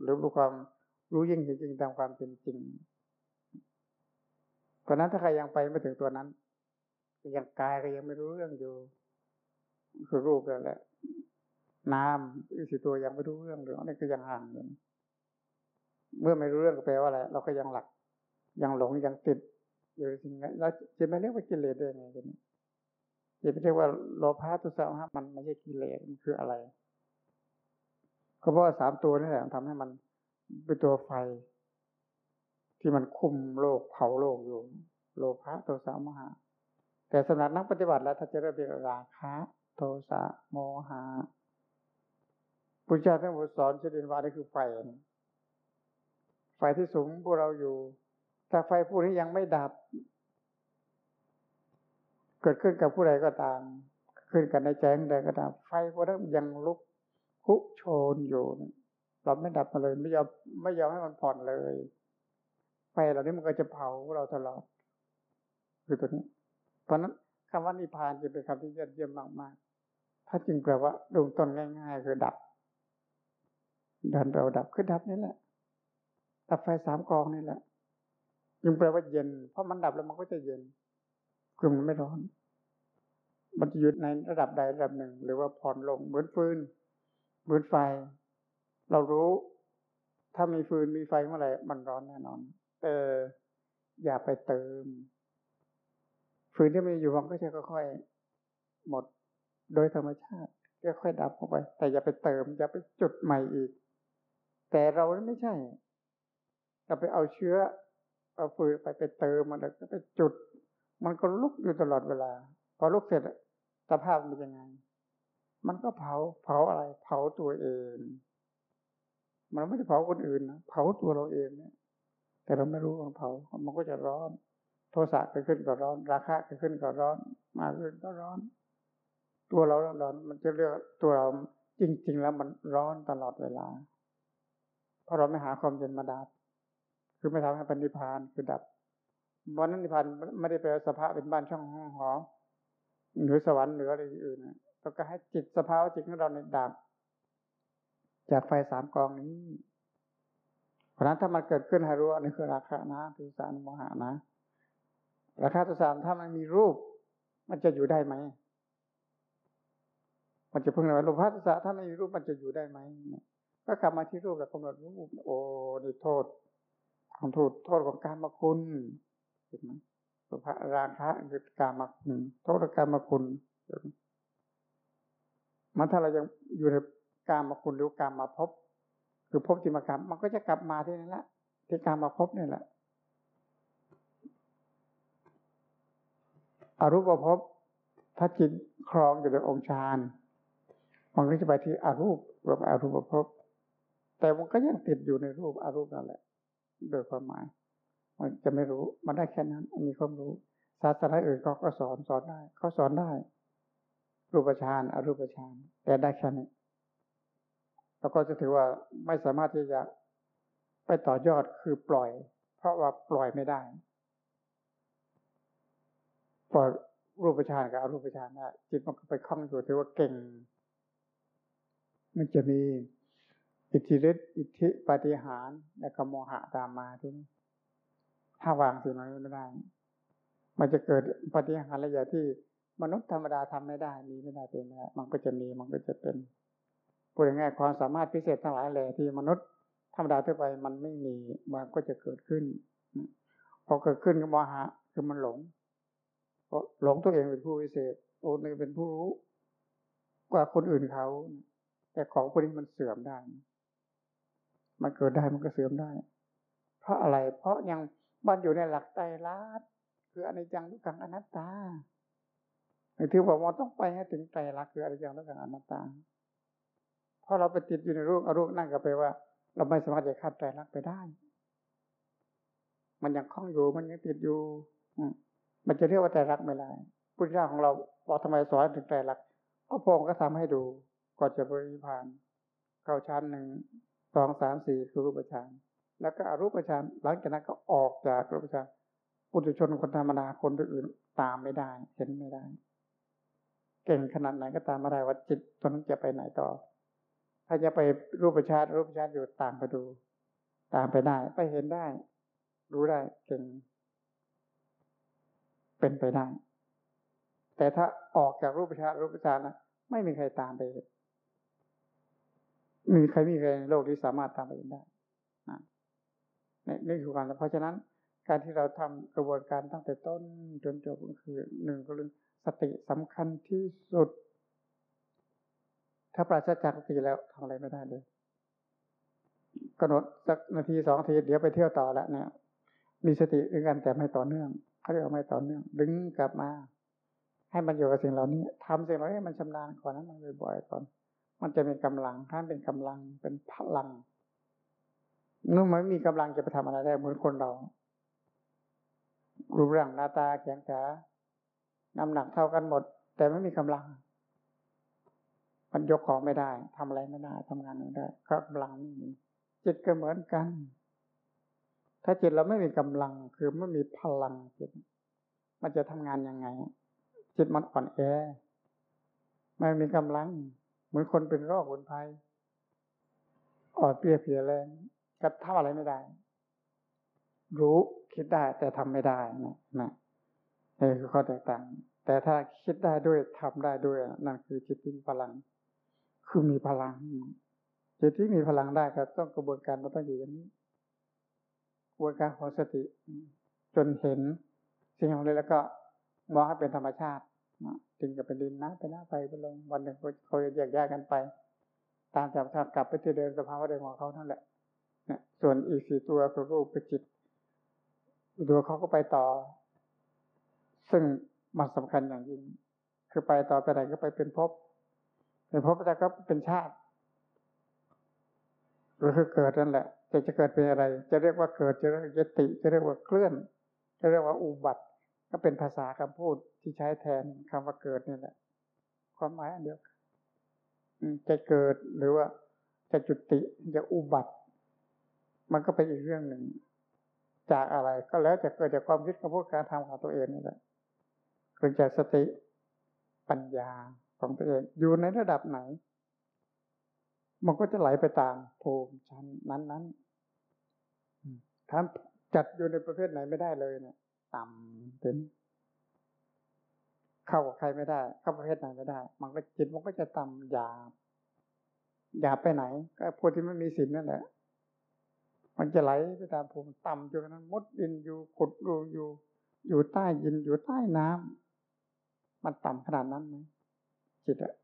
หรือเพื่อความ รู้ยิ่งจริงตามความเป็นจริงเพราะนั้นถ้าใครยังไปไม่ถึงตัวนั้นยังกายก็ยังไม่รู้เรื่องอยู่คือรูปนั่นแหละน้ำอีกสิตัวยังไม่รู้เรื่องเลยนี่คือยังห่างอยู่เมื่อไม่รู้เรื่องก็แปลว่าอะไรเราก็ยังหลัก ยังหลงยังติดอยู่สิ่งนั้นเราจะไม่เรียกว่ากิเลสได้ไงกันจะไม่เรียกว่าโลภะตุสะฮะมันไม่ใช่กิเลสมันคืออะไร ก็เพราะว่าสามตัวนี่แหละทำให้มัน เป็นตัวไฟ ที่มันคุมโลกเผาโลกอยู่ โลภะโทสะโมหะ แต่สำหรับนักปฏิบัติแล้วถ้าจะเรียกเป็นราคะ โทสะโมหะพุทธเจ้าท่านสอนเฉดินวานี่คือไฟไฟที่สูงพวกเราอยู่ถ้าไฟผู้นี้ยังไม่ดับ เกิดขึ้นกับผู้ใดก็ตาม ขึ้นกันในใจใดก็ตามไฟพวกนั้นยังลุกคุโชนอยู่ เราไม่ดับมาเลยไม่ยอมไม่ยอมให้มันผ่อนเลยไฟเหล่านี้มันก็จะเผาเราตลอดคือตัวนี้ เพราะนั้นคำว่านิพพานจะเป็นคำที่ยอดเยี่ยมมากๆถ้าจริงแปลว่าดวงต้นง่าย ๆ คือดับดันเราดับคือดับนี่แหละ ดับไฟสามกองนี่แหละจึงแปลว่าเย็น เพราะมันดับแล้วมันก็จะเย็นคือมันไม่ร้อน มันจะหยุดในระดับใดระดับหนึ่ง หรือว่าผ่อนลงเหมือนฟืนเหมือนไฟ เรารู้ ถ้ามีฟืนมีไฟเมื่อไหร่มันร้อนแน่นอน เออ อย่าไปเติม ฟืนที่มีอยู่มันก็จะค่อยๆหมดโดยธรรมชาติค่อยๆดับเข้าไป แต่อย่าไปเติม อย่าไปจุดใหม่อีก แต่เราไม่ใช่เราไปเอาเชื้อเอาฟืนไปไปเติมมันแล้วก็ไปจุด มันก็ลุกอยู่ตลอดเวลา พอลุกเสร็จสภาพมันยังไง มันก็เผาเผาอะไร เผาตัวเอง มันไม่ได้เผาคนอื่นนะเผาตัวเราเองเนี่ย แต่เราไม่รู้มันเผา มันก็จะร้อน โทสะเกิดขึ้นก็ร้อน ราคะเกิดขึ้นก็ร้อน มาขึ้นก็ร้อน ตัวเราร้อน มันจะเรียกตัวเราจริง ๆ แล้วมันร้อนตลอดเวลา เพราะเราไม่หาความเย็นมาดับ คือไม่ทำให้ปันิพานคือดับวันนั้นนิพานไม่ได้แปลสภาพเป็นบ้านช่องห้องหอหรือสวรรค์หรืออะไรอื่นนะต้องการให้จิตสภาวะจิตของเราในดับ จากไฟสามกองนี้ เพราะนั้นถ้ามันเกิดขึ้นให้รู้อันนี้คือราคะนะทุสานโมหะนะ ราคาทุสานถ้ามันมีรูป มันจะอยู่ได้ไหม มันจะพึ่งอะไรรูปพัสสะถ้าไม่มีรูปมันจะอยู่ได้ไหมก็กลับมาที่รูปแล้วกำหนดรูปโอ้นี่โทษของโทษโทษของการมาคุณเห็นไหมสุภราคะคือการมาคุณโทษการมาคุณมันถ้าเรายังอยู่ใน การมาคุณหรือการมาพบคือพบจิมกรรมมันก็จะกลับมาที่นั่นแหละที่การมาพบนี่แหละอรูปภพถ้าจิตครองอยู่ในองค์ฌานมันก็จะไปที่อรูปรืออรูปภพแต่มันก็ยังติดอยู่ในรูปอรูปนั่นแหละ โดยความหมาย มันจะไม่รู้มันได้แค่นั้นมีความรู้ศาสนาอื่นเขาก็สอนสอนได้เขาสอนได้ รูปฌานอรูปฌานแต่ได้แค่นี้ แล้วก็จะถือว่าไม่สามารถที่จะไปต่อยอดคือปล่อย เพราะว่าปล่อยไม่ได้ ปล่อยรูปฌานกับอรูปฌานนะจิตมันก็ไปคล้องอยู่ถือว่าเก่ง มันจะมีอิทธิฤทธิ์อิทธิปฏิหารและก็โมหะตามมาทีนี้ถ้าวางสิ่งนั้นไม่ได้ มันจะเกิดปฏิหารอะย่างที่มนุษย์ธรรมดาทำไม่ได้ มีไม่ได้เป็นไม่ได้มันก็จะมีมันก็จะเป็น พูดง่ายๆความสามารถพิเศษทั้งหลายแหล่ที่มนุษย์ธรรมดาทั่วไปมันไม่มีมันก็จะเกิดขึ้น พอเกิดขึ้นก็มหะคือมันหลงเพราะหลงตัวเองเป็นผู้พิเศษโอ้นี่เป็นผู้รู้ กว่าคนอื่นเขา แต่ของพวกนี้มันเสื่อมได้ มันเกิดได้มันก็เสื่อมได้ เพราะอะไร เพราะยังมันอยู่ในหลักไตรลักษณ์คืออนิจจังทุกขังอนัตตาที่บอกว่าต้องไปให้ถึงไตรลักษณ์คืออนิจจังทุกขังอนัตตา เพราะเราไปติดอยู่ในรูปอรูปนั่นก็แปลว่า เราไม่สามารถจะข้ามไตรลักไปได้ มันยังคล้องอยู่มันยังติดอยู่มันจะเรียกว่าไตรลักไม่ได้พุทธเจ้าของเราบอกทำไมสอนถึงไตรลักก็พงก็ทำให้ดูก่อนจะบริพานเข้าชั้นหนึ่งสองสามสี่คือรูปฌานแล้วก็อรูปฌานหลังจากนั้นก็ออกจากรูปฌานปุถุชนคนธรรมดาคนอื่นตามไม่ได้เห็นไม่ได้ เก่งขนาดไหนก็ตามไมาได้ว่าจิตตัวนั้นจะไปไหนต่อ ถ้าจะไปรูปฌานรูปฌานอยู่ตามไปดู ตามไปได้ ไปเห็นได้ รู้ได้เก่งเป็นไปได้ แต่ถ้าออกจากรูปฌานรูปฌานนะไม่มีใครตามไปมีใครมีใครในโลกที่สามารถตามไปได้นี่คือการเพราะฉะนั้น การที่เราทำกระบวนการตั้งแต่ต้นจนจบก็คือหนึ่งก็เรื่องสติสำคัญที่สุด ถ้าปราศจากสติแล้วทำอะไรไม่ได้เลยกำหนดสักนาทีสองนาทีเดี๋ยวไปเที่ยวต่อแล้วเนี่ย มีสติด้วยกันแต่ไม่ต่อเนื่องเขาเรียกว่าไม่ต่อเนื่อง ดึงกลับมา ให้มันอยู่กับสิ่งเหล่านี้ทำสิ่งเหล่านี้มันชำนาญก่อนนั้นมันบ่อยๆก่อน มันจะเป็นกำลังท่านเป็นกำลังเป็นพลังเมื่อไม่มีกำลังจะไปทำอะไรได้เหมือนคนเรารูปร่างหน้าตาแข็งขาน้ำหนักเท่ากันหมด แต่ไม่มีกำลัง มันยกของไม่ได้ทำอะไรไม่ได้ทำงานไม่ได้ก็กำลังไม่มีจิตก็เหมือนกัน ถ้าจิตเราไม่มีกำลังคือไม่มีพลังจิต มันจะทำงานยังไง จิตมันอ่อนแอไม่มีกำลัง เหมือนคนเป็นโรคคนภัยอ่อนเปียเพียแรงก็ทำอะไรไม่ได้ รู้คิดได้ แต่ทำไม่ได้นะนะนี่คือข้อแตกต่าง แต่ถ้าคิดได้ด้วยทำได้ด้วยนั่นคือจิตที่มีพลัง คือมีพลังจิตที่มีพลังได้ก็ต้องกระบวนการมันต้องอยู่อย่างนี้กระบวนการของสติ จนเห็นสิ่งของเลยแล้วก็มองให้เป็นธรรมชาติดินกับเป็นดินน้ำเป็นน้ำไฟเป็นลมวันหนึ่งเขาจะแยกแยกกันไป ตามธรรมชาติกลับไปที่เดิมสภาวะเดิมของเขานั่นแหละนี่ยส่วนอีกสี่ตัวคือรูปคือจิตตัวเขาก็ไปต่อ ซึ่งมันสำคัญอย่างยิ่งคือไปต่อไปไหนก็ไปเป็นภพ เป็นภพแต่ก็เป็นชาติหรือคือเกิดนั่นแหละจะจะเกิดเป็นอะไร จะเรียกว่าเกิดจะเรียกยติ จะเรียกว่าเคลื่อน จะเรียกว่าอุบัติ ก็เป็นภาษาคำพูดที่ใช้แทนคำว่าเกิดนี่แหละ ความหมายอันเดียวจะเกิดหรือว่าจะจุติจะอุบัติ มันก็เป็นอีกเรื่องหนึ่ง จากอะไรก็แล้วจะเกิดจากความคิดคำพูดการทำของตัวเองนี่แหละเกิดจากสติปัญญา ของตัวเองอยู่ในระดับไหน มันก็จะไหลไปตามภูมิชั้นนั้นๆถ้าจัดอยู่ในประเภทไหนไม่ได้เลยเนี่ยต่ำเป็นเข้ากับใครไม่ได้ เข้าประเภทไหนไม่ได้ มันก็จิตมันก็จะต่ำหยาบหยาบไปไหน ก็พวกที่ไม่มีศีลนั่นแหละมันจะไหลไปตามภูมิต่ำจนกระทั่งมดดินอยู่ขุดรูอยู่ อยู่ใต้ยินอยู่ใต้น้ำมันต่ำขนาดนั้นไหม จิตอะ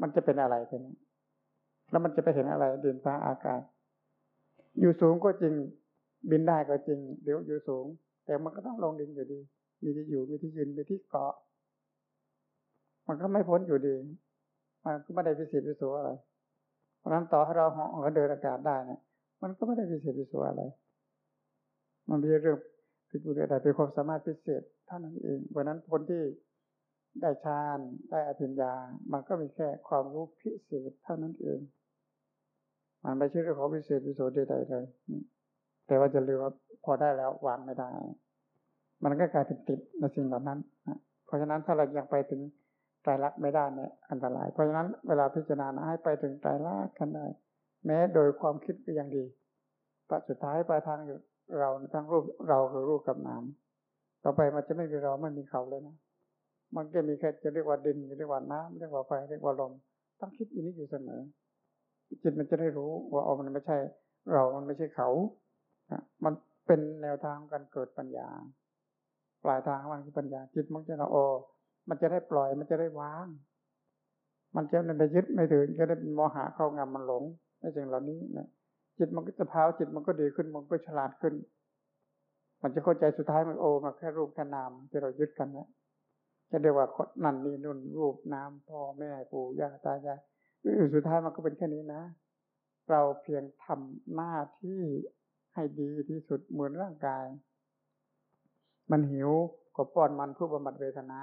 มันจะเป็นอะไรเป็นแล้วมันจะไปเห็นอะไรดินฟ้าอากาศ อยู่สูงก็จริง บินได้ก็จริง เดี๋ยวอยู่สูง แต่มันก็ต้องลงดินอยู่ดี มีที่อยู่มีที่ยืนมีที่เกาะ มันก็ไม่พ้นอยู่ดี มันก็ไม่ได้พิเศษพิโสอะไร เพราะนั้นต่อให้เราเหาะเดินอากาศได้เนี่ยมันก็ไม่ได้พิเศษพิโสอะไร มันเป็นเรื่องพิบูรณ์แต่เป็นความสามารถพิเศษเท่านั้นเองเพราะนั้นคนที่ ได้ฌานได้อภิญญา มันก็มีแค่ความรู้พิเศษเท่านั้นเอง มันไม่ใช่เรื่องของพิเศษพิโสใดๆเลยแต่ว่าจะลืมว่าพอได้แล้ววางไม่ได้ มันก็กลายเป็นติดในสิ่งเหล่านั้นเพราะฉะนั้นถ้าเรายังไปถึงไตรลักษณ์ไม่ได้เนี่ยอันตราย เพราะฉะนั้นเวลาพิจารณาให้ไปถึงไตรลักษณ์กันได้ แม้โดยความคิดก็ยังดีปัจสุดท้ายปลายทางอยู่เราทั้งรูปเราคือรูปกับนามต่อไปมันจะไม่มีเราไม่มีเขาเลยนะ มันก็มีแค่จะเรียกว่าดินจะเรียกว่าน้ำเรียกว่าไฟเรียกว่าลม ต้องคิดอันนี้อยู่เสมอจิตมันจะได้รู้ว่าเอามันไม่ใช่ เรา มันไม่ใช่เขามันเป็นแนวทางการเกิดปัญญา ปลายทางของมันคือปัญญา จิตมันจะละโอมันจะได้ปล่อย มันจะได้วาง มันจะไม่ไปยึดไม่ถือจะได้เป็นโมหะเข้างำมันหลงในสิ่งเหล่านี้นะจิตมันก็จะพาวจิตมันก็ดีขึ้น มันก็ฉลาดขึ้น มันจะเข้าใจสุดท้ายมันโอมาแค่รูปแค่นามที่เรายึดกันนะ จะเรียกว่านั่นนี่นุ่นรูปน้ำพ่อแม่ปู่ย่าตายายสุดท้ายมันก็เป็นแค่นี้นะ เราเพียงทำหน้าที่ให้ดีที่สุดเหมือนร่างกาย มันหิวก็ป้อนมันเพื่อบำบัดเวทนา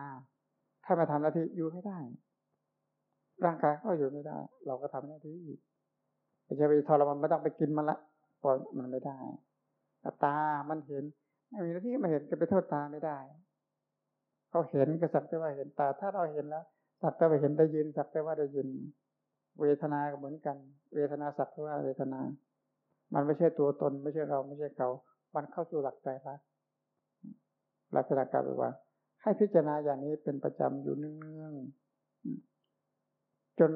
ถ้ามาทำหน้าที่อยู่ไม่ได้ ร่างกายก็อยู่ไม่ได้ เราก็ทำหน้าที่จะไปทรมานไม่ต้องไปกินมันละปล่อยมันไม่ได้ตา มันเห็นไม่มีหน้าที่มาเห็นก็ไปโทษตาไม่ได้ เขาเห็นก็สักแต่ว่าเห็นตา ถ้าเราเห็นแล้ว สักแต่ว่าเห็นได้ยิน สักแต่ว่าได้ยิน เวทนาก็เหมือนกัน เวทนาสักแต่ว่าเวทนา มันไม่ใช่ตัวตน ไม่ใช่เราไม่ใช่เขา มันเข้าสู่หลักใจรักลักษการว่า ให้พิจารณาอย่างนี้เป็นประจำอยู่เนื่องๆจน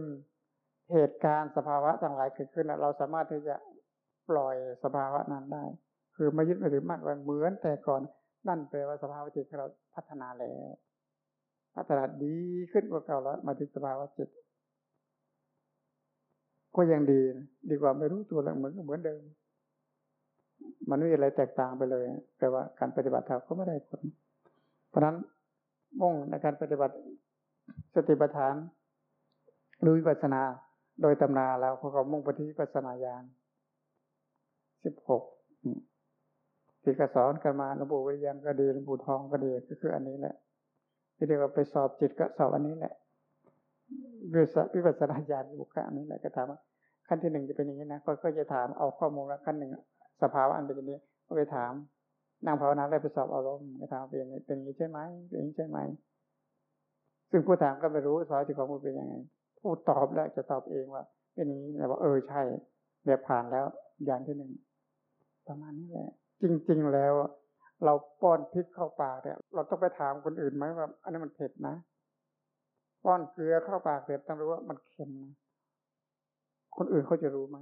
เหตุการณ์สภาวะต่างหลายเกิดขึ้นเราสามารถที่จะปล่อยสภาวะนั้นได้ คือไม่ยึดไม่ถือมากกว่าเหมือนแต่ก่อน นั่นแปลว่าสภาวะจิตเราพัฒนาแล้ว พัฒนาดีขึ้นกว่าเก่าแล้ว มาถึงสภาวะจิต ก็ยังดี ดีกว่าไม่รู้ตัวแล้วเหมือนเหมือนเดิม มันไม่มีอะไรแตกต่างไปเลยแต่ว่าการปฏิบัติธรรมก็ไม่ได้ผล เพราะนั้นมุ่งในการปฏิบัติสติปัฏฐานรู้วิปัสสนา โดยตำนาแล้วเขาก็มุ่งไปที่ปัสนาญาณสิบหก ที่กรสอนกันมาหลวงปู่วิริยังก็ดีหลวงปู่ทองก็ดีก็คืออันนี้แหละที่เรียกว่าไปสอบจิตก็สอบอันนี้แหละวิปัสนาญาณบุคคลอันนี้แหละก็ถามว่าขั้นที่หนึ่งจะเป็นอย่างนี้นะก็จะถามเอาข้อมูลแล้วขั้นหนึ่งสภาวะอันเป็นอย่างนี้ก็ไปถามนั่งภาวนาได้ไปสอบอารมณ์ไปถามเป็นอย่างนี้เป็นอย่างนี้ใช่ไหมเป็นอย่างนี้ใช่ไหมซึ่งผู้ถามก็ไม่รู้สอนจิตของมันเป็นยังไงผู้ตอบแล้วจะตอบเองว่า เป็นอย่างนี้แต่ว่าเออใช่แบบผ่านแล้วอย่างที่หนึ่งประมาณนี้แหละ จริง ๆ แล้ว เราป้อนพริกเข้าปากเนี่ยเราต้องไปถามคนอื่นไหมว่า อันนี้มันเผ็ดนะป้อนเกลือเข้าปากเสร็จต้องรู้ว่ามันเค็มนะคนอื่นเขาจะรู้ไหม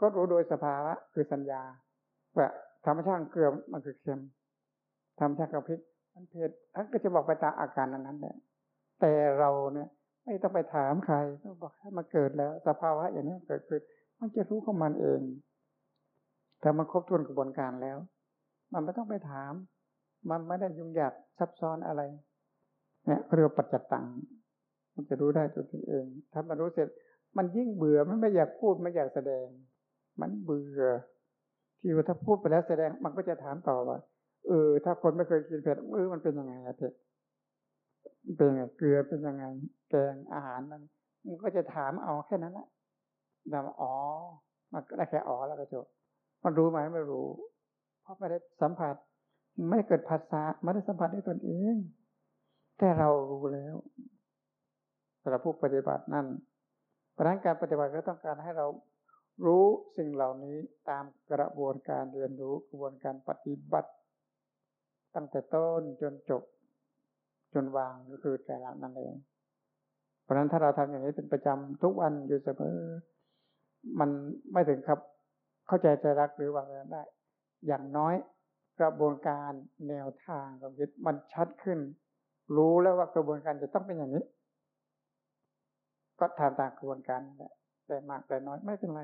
ก็รู้โดยสภาวะคือสัญญาว่าธรรมชาติเกลือมันคือเค็มธรรมชาติกับพริก มันเผ็ดท่านก็จะบอกไปตามอาการนั้นแหละแต่เราเนี่ย ไม่ต้องไปถามใครต้องบอกให้มาเกิดแล้ว สภาวะอย่างนี้เกิดขึ้นมันจะรู้ของมันเอง ถ้ามันครบถ้วนกระบวนการแล้ว มันไม่ต้องไปถาม มันไม่ได้ยุ่งยากซับซ้อนอะไร เนี่ยเรียกปัจจตัง มันจะรู้ได้ตัวเอง ถ้ามันรู้เสร็จ มันยิ่งเบื่อมันไม่อยากพูดไม่อยากแสดง มันเบื่อ ที่ว่าถ้าพูดไปแล้วแสดง มันก็จะถามต่อว่า เออ ถ้าคนไม่เคยกินเผ็ดเออมันเป็นยังไงอะเผ็ดเป็นยังไงเกลือเป็นยังไง แกงอาหารนั้นมันก็จะถามเอาแค่นั้นแหละแต่อ๋อ มันก็ได้แค่อ๋อแล้วก็จบ มันรู้ไหมไม่รู้ เพราะไม่ได้สัมผัส ไม่เกิดภาษาไม่ได้สัมผัสด้วยตนเอง แต่เรารู้แล้วสำหรับผู้ปฏิบัตินั่นเพราะนั้นการปฏิบัติก็ต้องการให้เรารู้สิ่งเหล่านี้ตามกระบวนการเรียนรู้กระบวนการปฏิบัติ ตั้งแต่ต้นจนจบ จนวางก็คือใจรักนั่นเอง เพราะฉะนั้นถ้าเราทำอย่างนี้เป็นประจำทุกวันอยู่เสมอ มันไม่ถึงครับ เข้าใจใจรักหรือวางได้ อย่างน้อยกระบวนการแนวทางของจิตมันชัดขึ้น รู้แล้วว่ากระบวนการจะต้องเป็นอย่างนี้ ก็ทำตามกระบวนการแหละแต่มากแต่น้อยไม่เป็นไร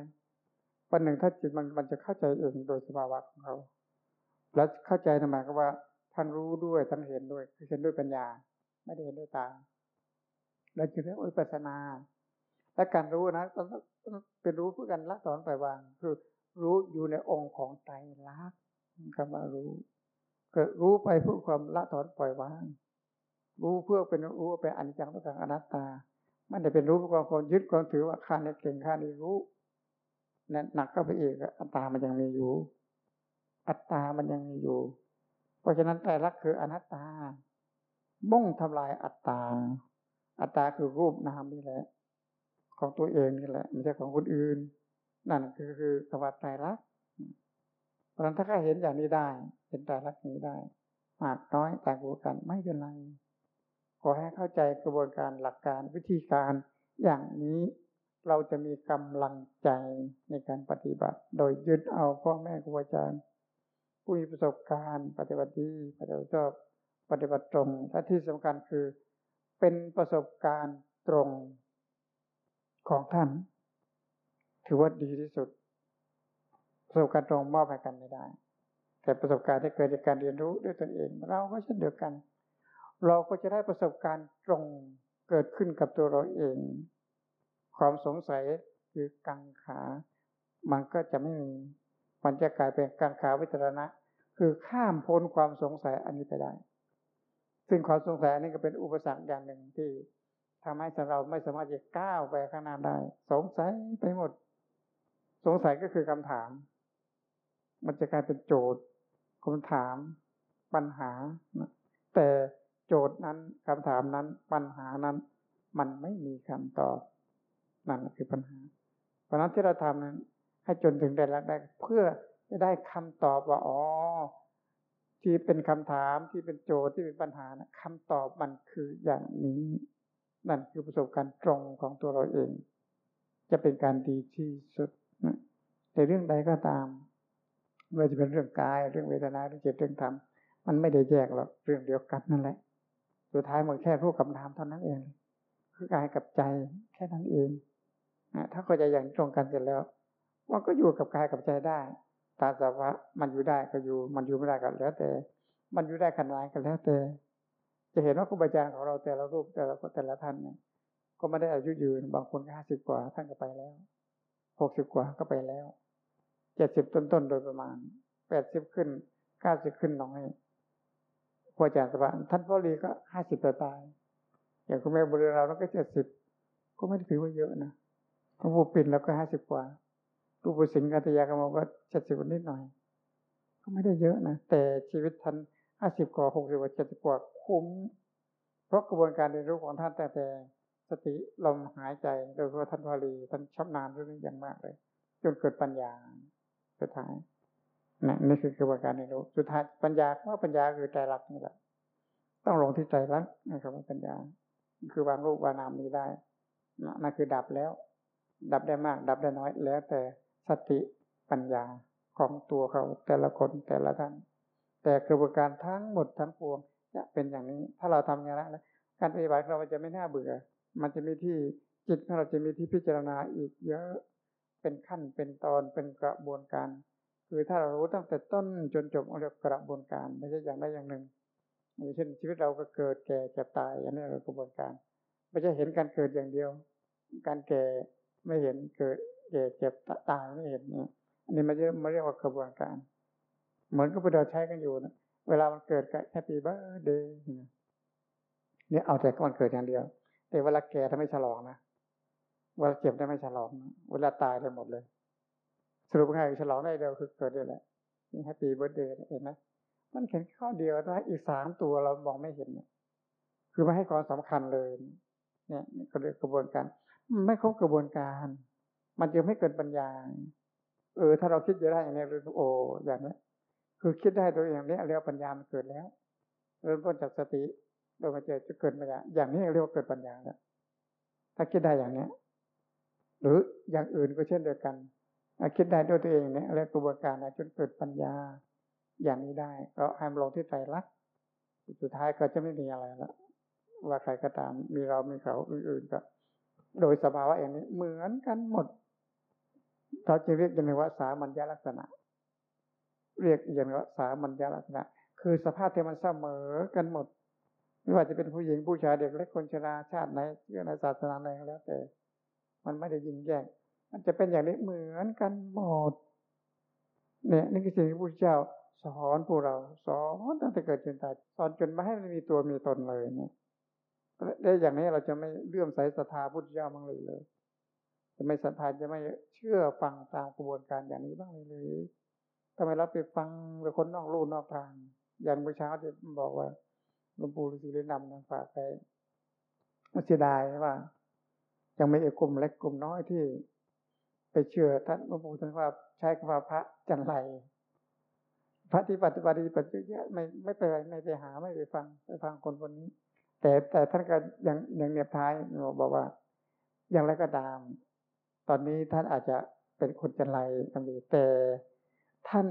วันหนึ่งถ้าจิตมันมันจะเข้าใจเองโดยสภาวะของเขา แล้วเข้าใจหมายก็ว่าท่านรู้ด้วยท่านเห็นด้วยคือเห็นด้วยปัญญา ไม่ได้เห็นด้วยตาเราจะเรียกว่าปัสนา และการรู้นะต้องเป็นรู้เพื่อกันละสอนปล่อยวาง คือ รู้อยู่ในองค์ของใจรักคำว่ารู้ เกิดรู้ไปเพื่อความละถอนปล่อยวาง รู้เพื่อเป็นรู้เป็นอนิจจังทุกขังอนัตตาไม่ได้เป็นรู้เพื่อความยึดความถือว่าข้าเนี่ยเก่งข้าในรู้นั่นหนักก็ไปอีกอัตตามันยังมีอยู่ อัตตามันยังมีอยู่ เพราะฉะนั้นไตรลักษณ์คืออนัตตามุ่งทำลายอัตตา อัตตาคือรูปนามนี่แหละ ของตัวเองนี่แหละ ไม่ใช่ของคนอื่น นั่นคือคือคำว่าไตรลักษณ์เพราะฉะนั้นถ้าใครเห็นอย่างนี้ได้ เห็นไตรลักษณ์นี้ได้มากน้อยต่างกันไม่เป็นไรขอให้เข้าใจกระบวนการหลักการวิธีการอย่างนี้เราจะมีกำลังใจในการปฏิบัติ โดยยึดเอาพ่อแม่ครูอาจารย์ผู้มีประสบการณ์ปฏิบัติดีปฏิบัติชอบปฏิบัติตรงและที่สำคัญคือเป็นประสบการณ์ตรงของท่าน ถือว่าดีที่สุด ประสบการณ์ตรงมอบให้กันไม่ได้ แต่ประสบการณ์ที่เกิดจากการเรียนรู้ด้วยตนเอง เราก็เช่นเดียวกัน เราก็จะได้ประสบการณ์ตรงเกิดขึ้นกับตัวเราเอง ความสงสัยคือกังขา มันก็จะไม่มีมันจะกลายเป็นกังขาวิจารณะ คือข้ามพ้นความสงสัยอันนี้ไปได้ ซึ่งความสงสัยอันนี้ก็เป็นอุปสรรคอย่างหนึ่งที่ทำให้เราไม่สามารถจะก้าวไปข้างหน้าได้ สงสัยไปหมด สงสัยก็คือคำถาม มันจะกลายเป็นโจทย์คำถามปัญหา แต่โจทย์นั้นคำถามนั้นปัญหานั้น มันไม่มีคำตอบนั่นคือปัญหา เพราะนั้นที่เราทำนั้น ให้จนถึงได้แล้วได้เพื่อจะได้คำตอบว่าอ๋อที่เป็นคำถามที่เป็นโจทย์ที่เป็นปัญหานะคำตอบมันคืออย่างนี้ นั่นคือประสบการณ์ตรงของตัวเราเอง จะเป็นการดีที่สุด ในเรื่องใดก็ตามไม่ว่าจะเป็นเรื่องกาย เรื่องเวทนาเรื่องจิตเรื่องธรรมมันไม่ได้แยกหรอกเรื่องเดียวกันนั่นแหละ สุดท้ายมันแค่รูปกับนามเท่านั้นเอง คือกายกับใจแค่นั้นเองถ้าเข้าใจอย่างตรงกันเสร็จแล้ว มันก็อยู่กับกายกับใจได้ตาสาวะมันอยู่ได้ก็อยู่ มันอยู่ไม่ได้ก็แล้วแต่ มันอยู่ได้ขนาดไหนก็แล้วแต่ จะเห็นว่าครูบาอาจารย์ของเราแต่ละรูปแต่ละแต่ละท่านเนี่ยก็ไม่ได้อายุยืนบางคนห้าสิบกว่าท่านก็ไปแล้ว หกสิบกว่าก็ไปแล้วเจ็ดสิบต้นๆโดยประมาณแปดสิบขึ้นเก้าสิบขึ้นน้อยครูอาจารย์สบาท่านพ่อรีก็ห้าสิบตายอย่างคุณแม่บุรีเราแล้วก็เจ็ดสิบก็ไม่ได้ถือว่าเยอะนะหลวงปู่ปิ่นแล้วก็ห้าสิบกว่าหลวงปู่สิงห์กัตยากรรมก็เจ็ดสิบนิดหน่อย ก็ไม่ได้เยอะนะ แต่ชีวิตท่านห้าสิบกว่าหกสิบกว่าเจ็ดสิบกว่าคุ้ม เพราะกระบวนการเรียนรู้ของท่านแต่แต่ สติลมหายใจโดยเฉพาะท่านวารีท่านชำนาญเรื่องนี้อย่างมากเลย จนเกิดปัญญาสุดท้ายนะนี่คือกระบวนการเรียนรู้สุดท้ายปัญญาว่าปัญญาคือใจรักนี่แหละ ต้องลงที่ใจรักนะครับว่าปัญญา คือวางรูปวางนามนี้ได้นั่นคือดับแล้ว ดับได้มาก ดับได้น้อย แล้วแต่สติปัญญาของตัวเขาแต่ละคนแต่ละท่าน แต่กระบวนการทั้งหมดทั้งปวงจะเป็นอย่างนี้ ถ้าเราทำอย่างนั้นแล้วการปฏิบัติเราจะไม่น่าเบื่อ มันจะมีที่จิตของเราจะมีที่พิจารณาอีกเยอะเป็นขั้นเป็นตอนเป็นกระบวนการ คือถ้าเรารู้ตั้งแต่ต้นจนจบเอาเรียกกระบวนการไม่ใช่อย่างใดอย่างหนึ่งอย่างเช่นชีวิตเราก็เกิดแก่เจ็บตายอันนี้เรากระบวนการ ไม่ใช่เห็นการเกิดอย่างเดียว การแก่ไม่เห็นเกิดแก่เจ็บตายไม่เห็นเนี่ยอันนี้มันจะมาเรียกว่ากระบวนการ เหมือนกับเราใช้กันอยู่นะเวลามันเกิดก็ happy birthdayเนี่ยเอาแต่วันเกิดอย่างเดียว แต่เวลาแก่ทำไม่ฉลองนะเวลาเจ็บได้ไม่ฉลองเวลาตายได้หมดเลย สรุปง่ายฉลองได้เดียวคือเกิดได้แหละนี่ happy birthday เห็นไหมมันเห็นข้อเดียวนะอีกสามตัวเรามองไม่เห็นคือไม่ให้ความสำคัญเลย เนี่ยก็เรียกกระบวนการ ไม่ครบกระบวนการ มันจะไม่เกิดปัญญา เออ ถ้าเราคิดจะได้อย่างนี้โอ้ออย่างนี้คือคิดได้โดยอย่างนี้เรียกปัญญามันเกิดแล้ว เริ่มต้นจากสติ โดยมาเจอจะเกิดปัญญาอย่างนี้เรียกว่าเกิดปัญญาแล้วถ้าคิดได้อย่างเนี้ย หรืออย่างอื่นก็เช่นเดียวกันคิดได้ด้วยตัวเองเนี่ยเรียกกระบวนการนะจนเกิดปัญญา อย่างนี้ได้ ก็ให้มันลงที่ใจรักสุดท้ายก็จะไม่มีอะไรแล้วว่าใครก็ตามมีเรา มีเขาอื่นๆก็ โดยสภาวะอย่างนี้เหมือนกันหมดเราจะเรียกยังไงว่าสามัญญลักษณะ เรียกอย่างว่าสามัญญลักษณะ คือสภาพที่มันเสมอกันหมด ไม่ว่าจะเป็นผู้หญิงผู้ชายเด็กเล็กคนชราชาติไหนเชื่อในศาสนาไหนก็แล้วแต่ มันไม่ได้ยิงแย่งมันจะเป็นอย่างนี้เหมือนกันหมดเนี่ยนี่คือสิ่งที่พระเจ้าสอนพวกเรา สอนตั้งแต่เกิดจนตายสอนจนไม่ให้มันมีตัวมีตนเลยเนี่ยได้อย่างนี้เราจะไม่เลื่อมใสศรัทธาพุทธเจ้าบ้างเลยเลย จะไม่ศรัทธาจะไม่เชื่อฟังตามกระบวนการอย่างนี้บ้างเลยทำไมเราไปฟังคนนอกลู่นอกทาง อย่างเมื่อเช้าที่บอกว่า หลวงปู่ฤาษีเรนำนางฝากไปเสียดายว่า ยังไม่เอกกลุ่มเล็กกลุ่มน้อยที่ ไปเชื่อท่านหลวงปู่ท่านว่าใช้คำว่าพระจันไรพระที่ปฏิบัติปฏิบัติเยอะไม่ไม่ไปไม่ไปหาไม่ไปฟังไปฟังคนคนนี้ แต่แต่ท่านก็ยังยังเนียบท้ายบอกว่า อย่างไรก็ตาม ตอนนี้ท่านอาจจะเป็นคนจันไรกันอยู่แต่ท่าน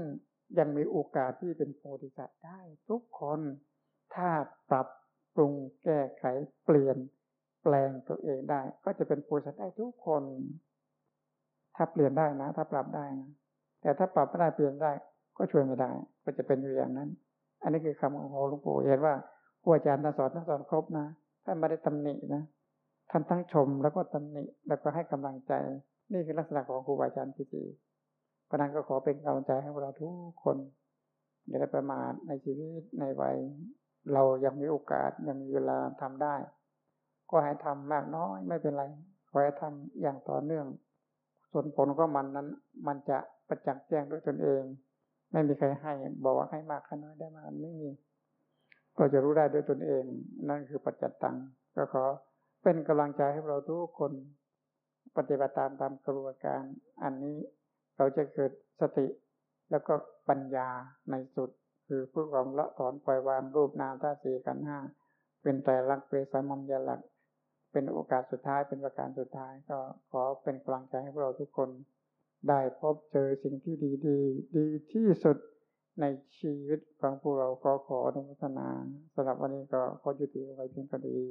ยังมีโอกาสที่เป็นโพธิสัตว์ได้ทุกคน ถ้าปรับปรุงแก้ไขเปลี่ยนแปลงตัวเองได้ ก็จะเป็นโพธิสัตว์ได้ทุกคน ถ้าเปลี่ยนได้นะ ถ้าปรับได้นะแต่ถ้าปรับไม่ได้เปลี่ยนได้ ก็ช่วยไม่ได้ ก็จะเป็นอยู่อย่างนั้น อันนี้คือคำของหลวงปู่เห็นว่าครูอาจารย์ท่านสอนท่านสอนครบนะท่านไม่ได้ตำหนินะท่านทั้งชมแล้วก็ตำหนิแล้วก็ให้กำลังใจ นี่คือลักษณะของครูอาจารย์ที่ดีพระนั้นก็ขอเป็นกำลังใจให้พวกเราทุกคนอย่าได้ประมาทในชีวิตในวัย เรายังมีโอกาสยังมีเวลาทำได้ ก็ให้ทำมากน้อยไม่เป็นไรขอให้ทำอย่างต่อเนื่อง ส่วนผลของมันนั้น มันจะประจักษ์แจ้งด้วยตนเอง ไม่มีใครให้ บอกว่าให้มากขน้อยได้มากไม่มีก็จะรู้ได้ด้วยตนเอง นั่นคือปัจจัตตังก็ขอเป็นกำลังใจให้เราทุกคนปฏิบัติตามตามกระบวนการ อันนี้เราจะเกิดสติแล้วก็ปัญญาในสุด คือผู้ของละถอนปล่อยวางรูปนามธาตุสี่กันห้าเป็นแต่ลักเป็นสามัญญลักษ์เป็นโอกาสสุดท้ายเป็นประการสุดท้ายก็ขอเป็นกำลังใจให้พวกเราทุกคน ได้พบเจอสิ่งที่ดีดีดีที่สุดในชีวิตของพวกเราขอขออนุโมทนาสำหรับวันนี้ก็ขอยุติไว้เพียงเท่านี้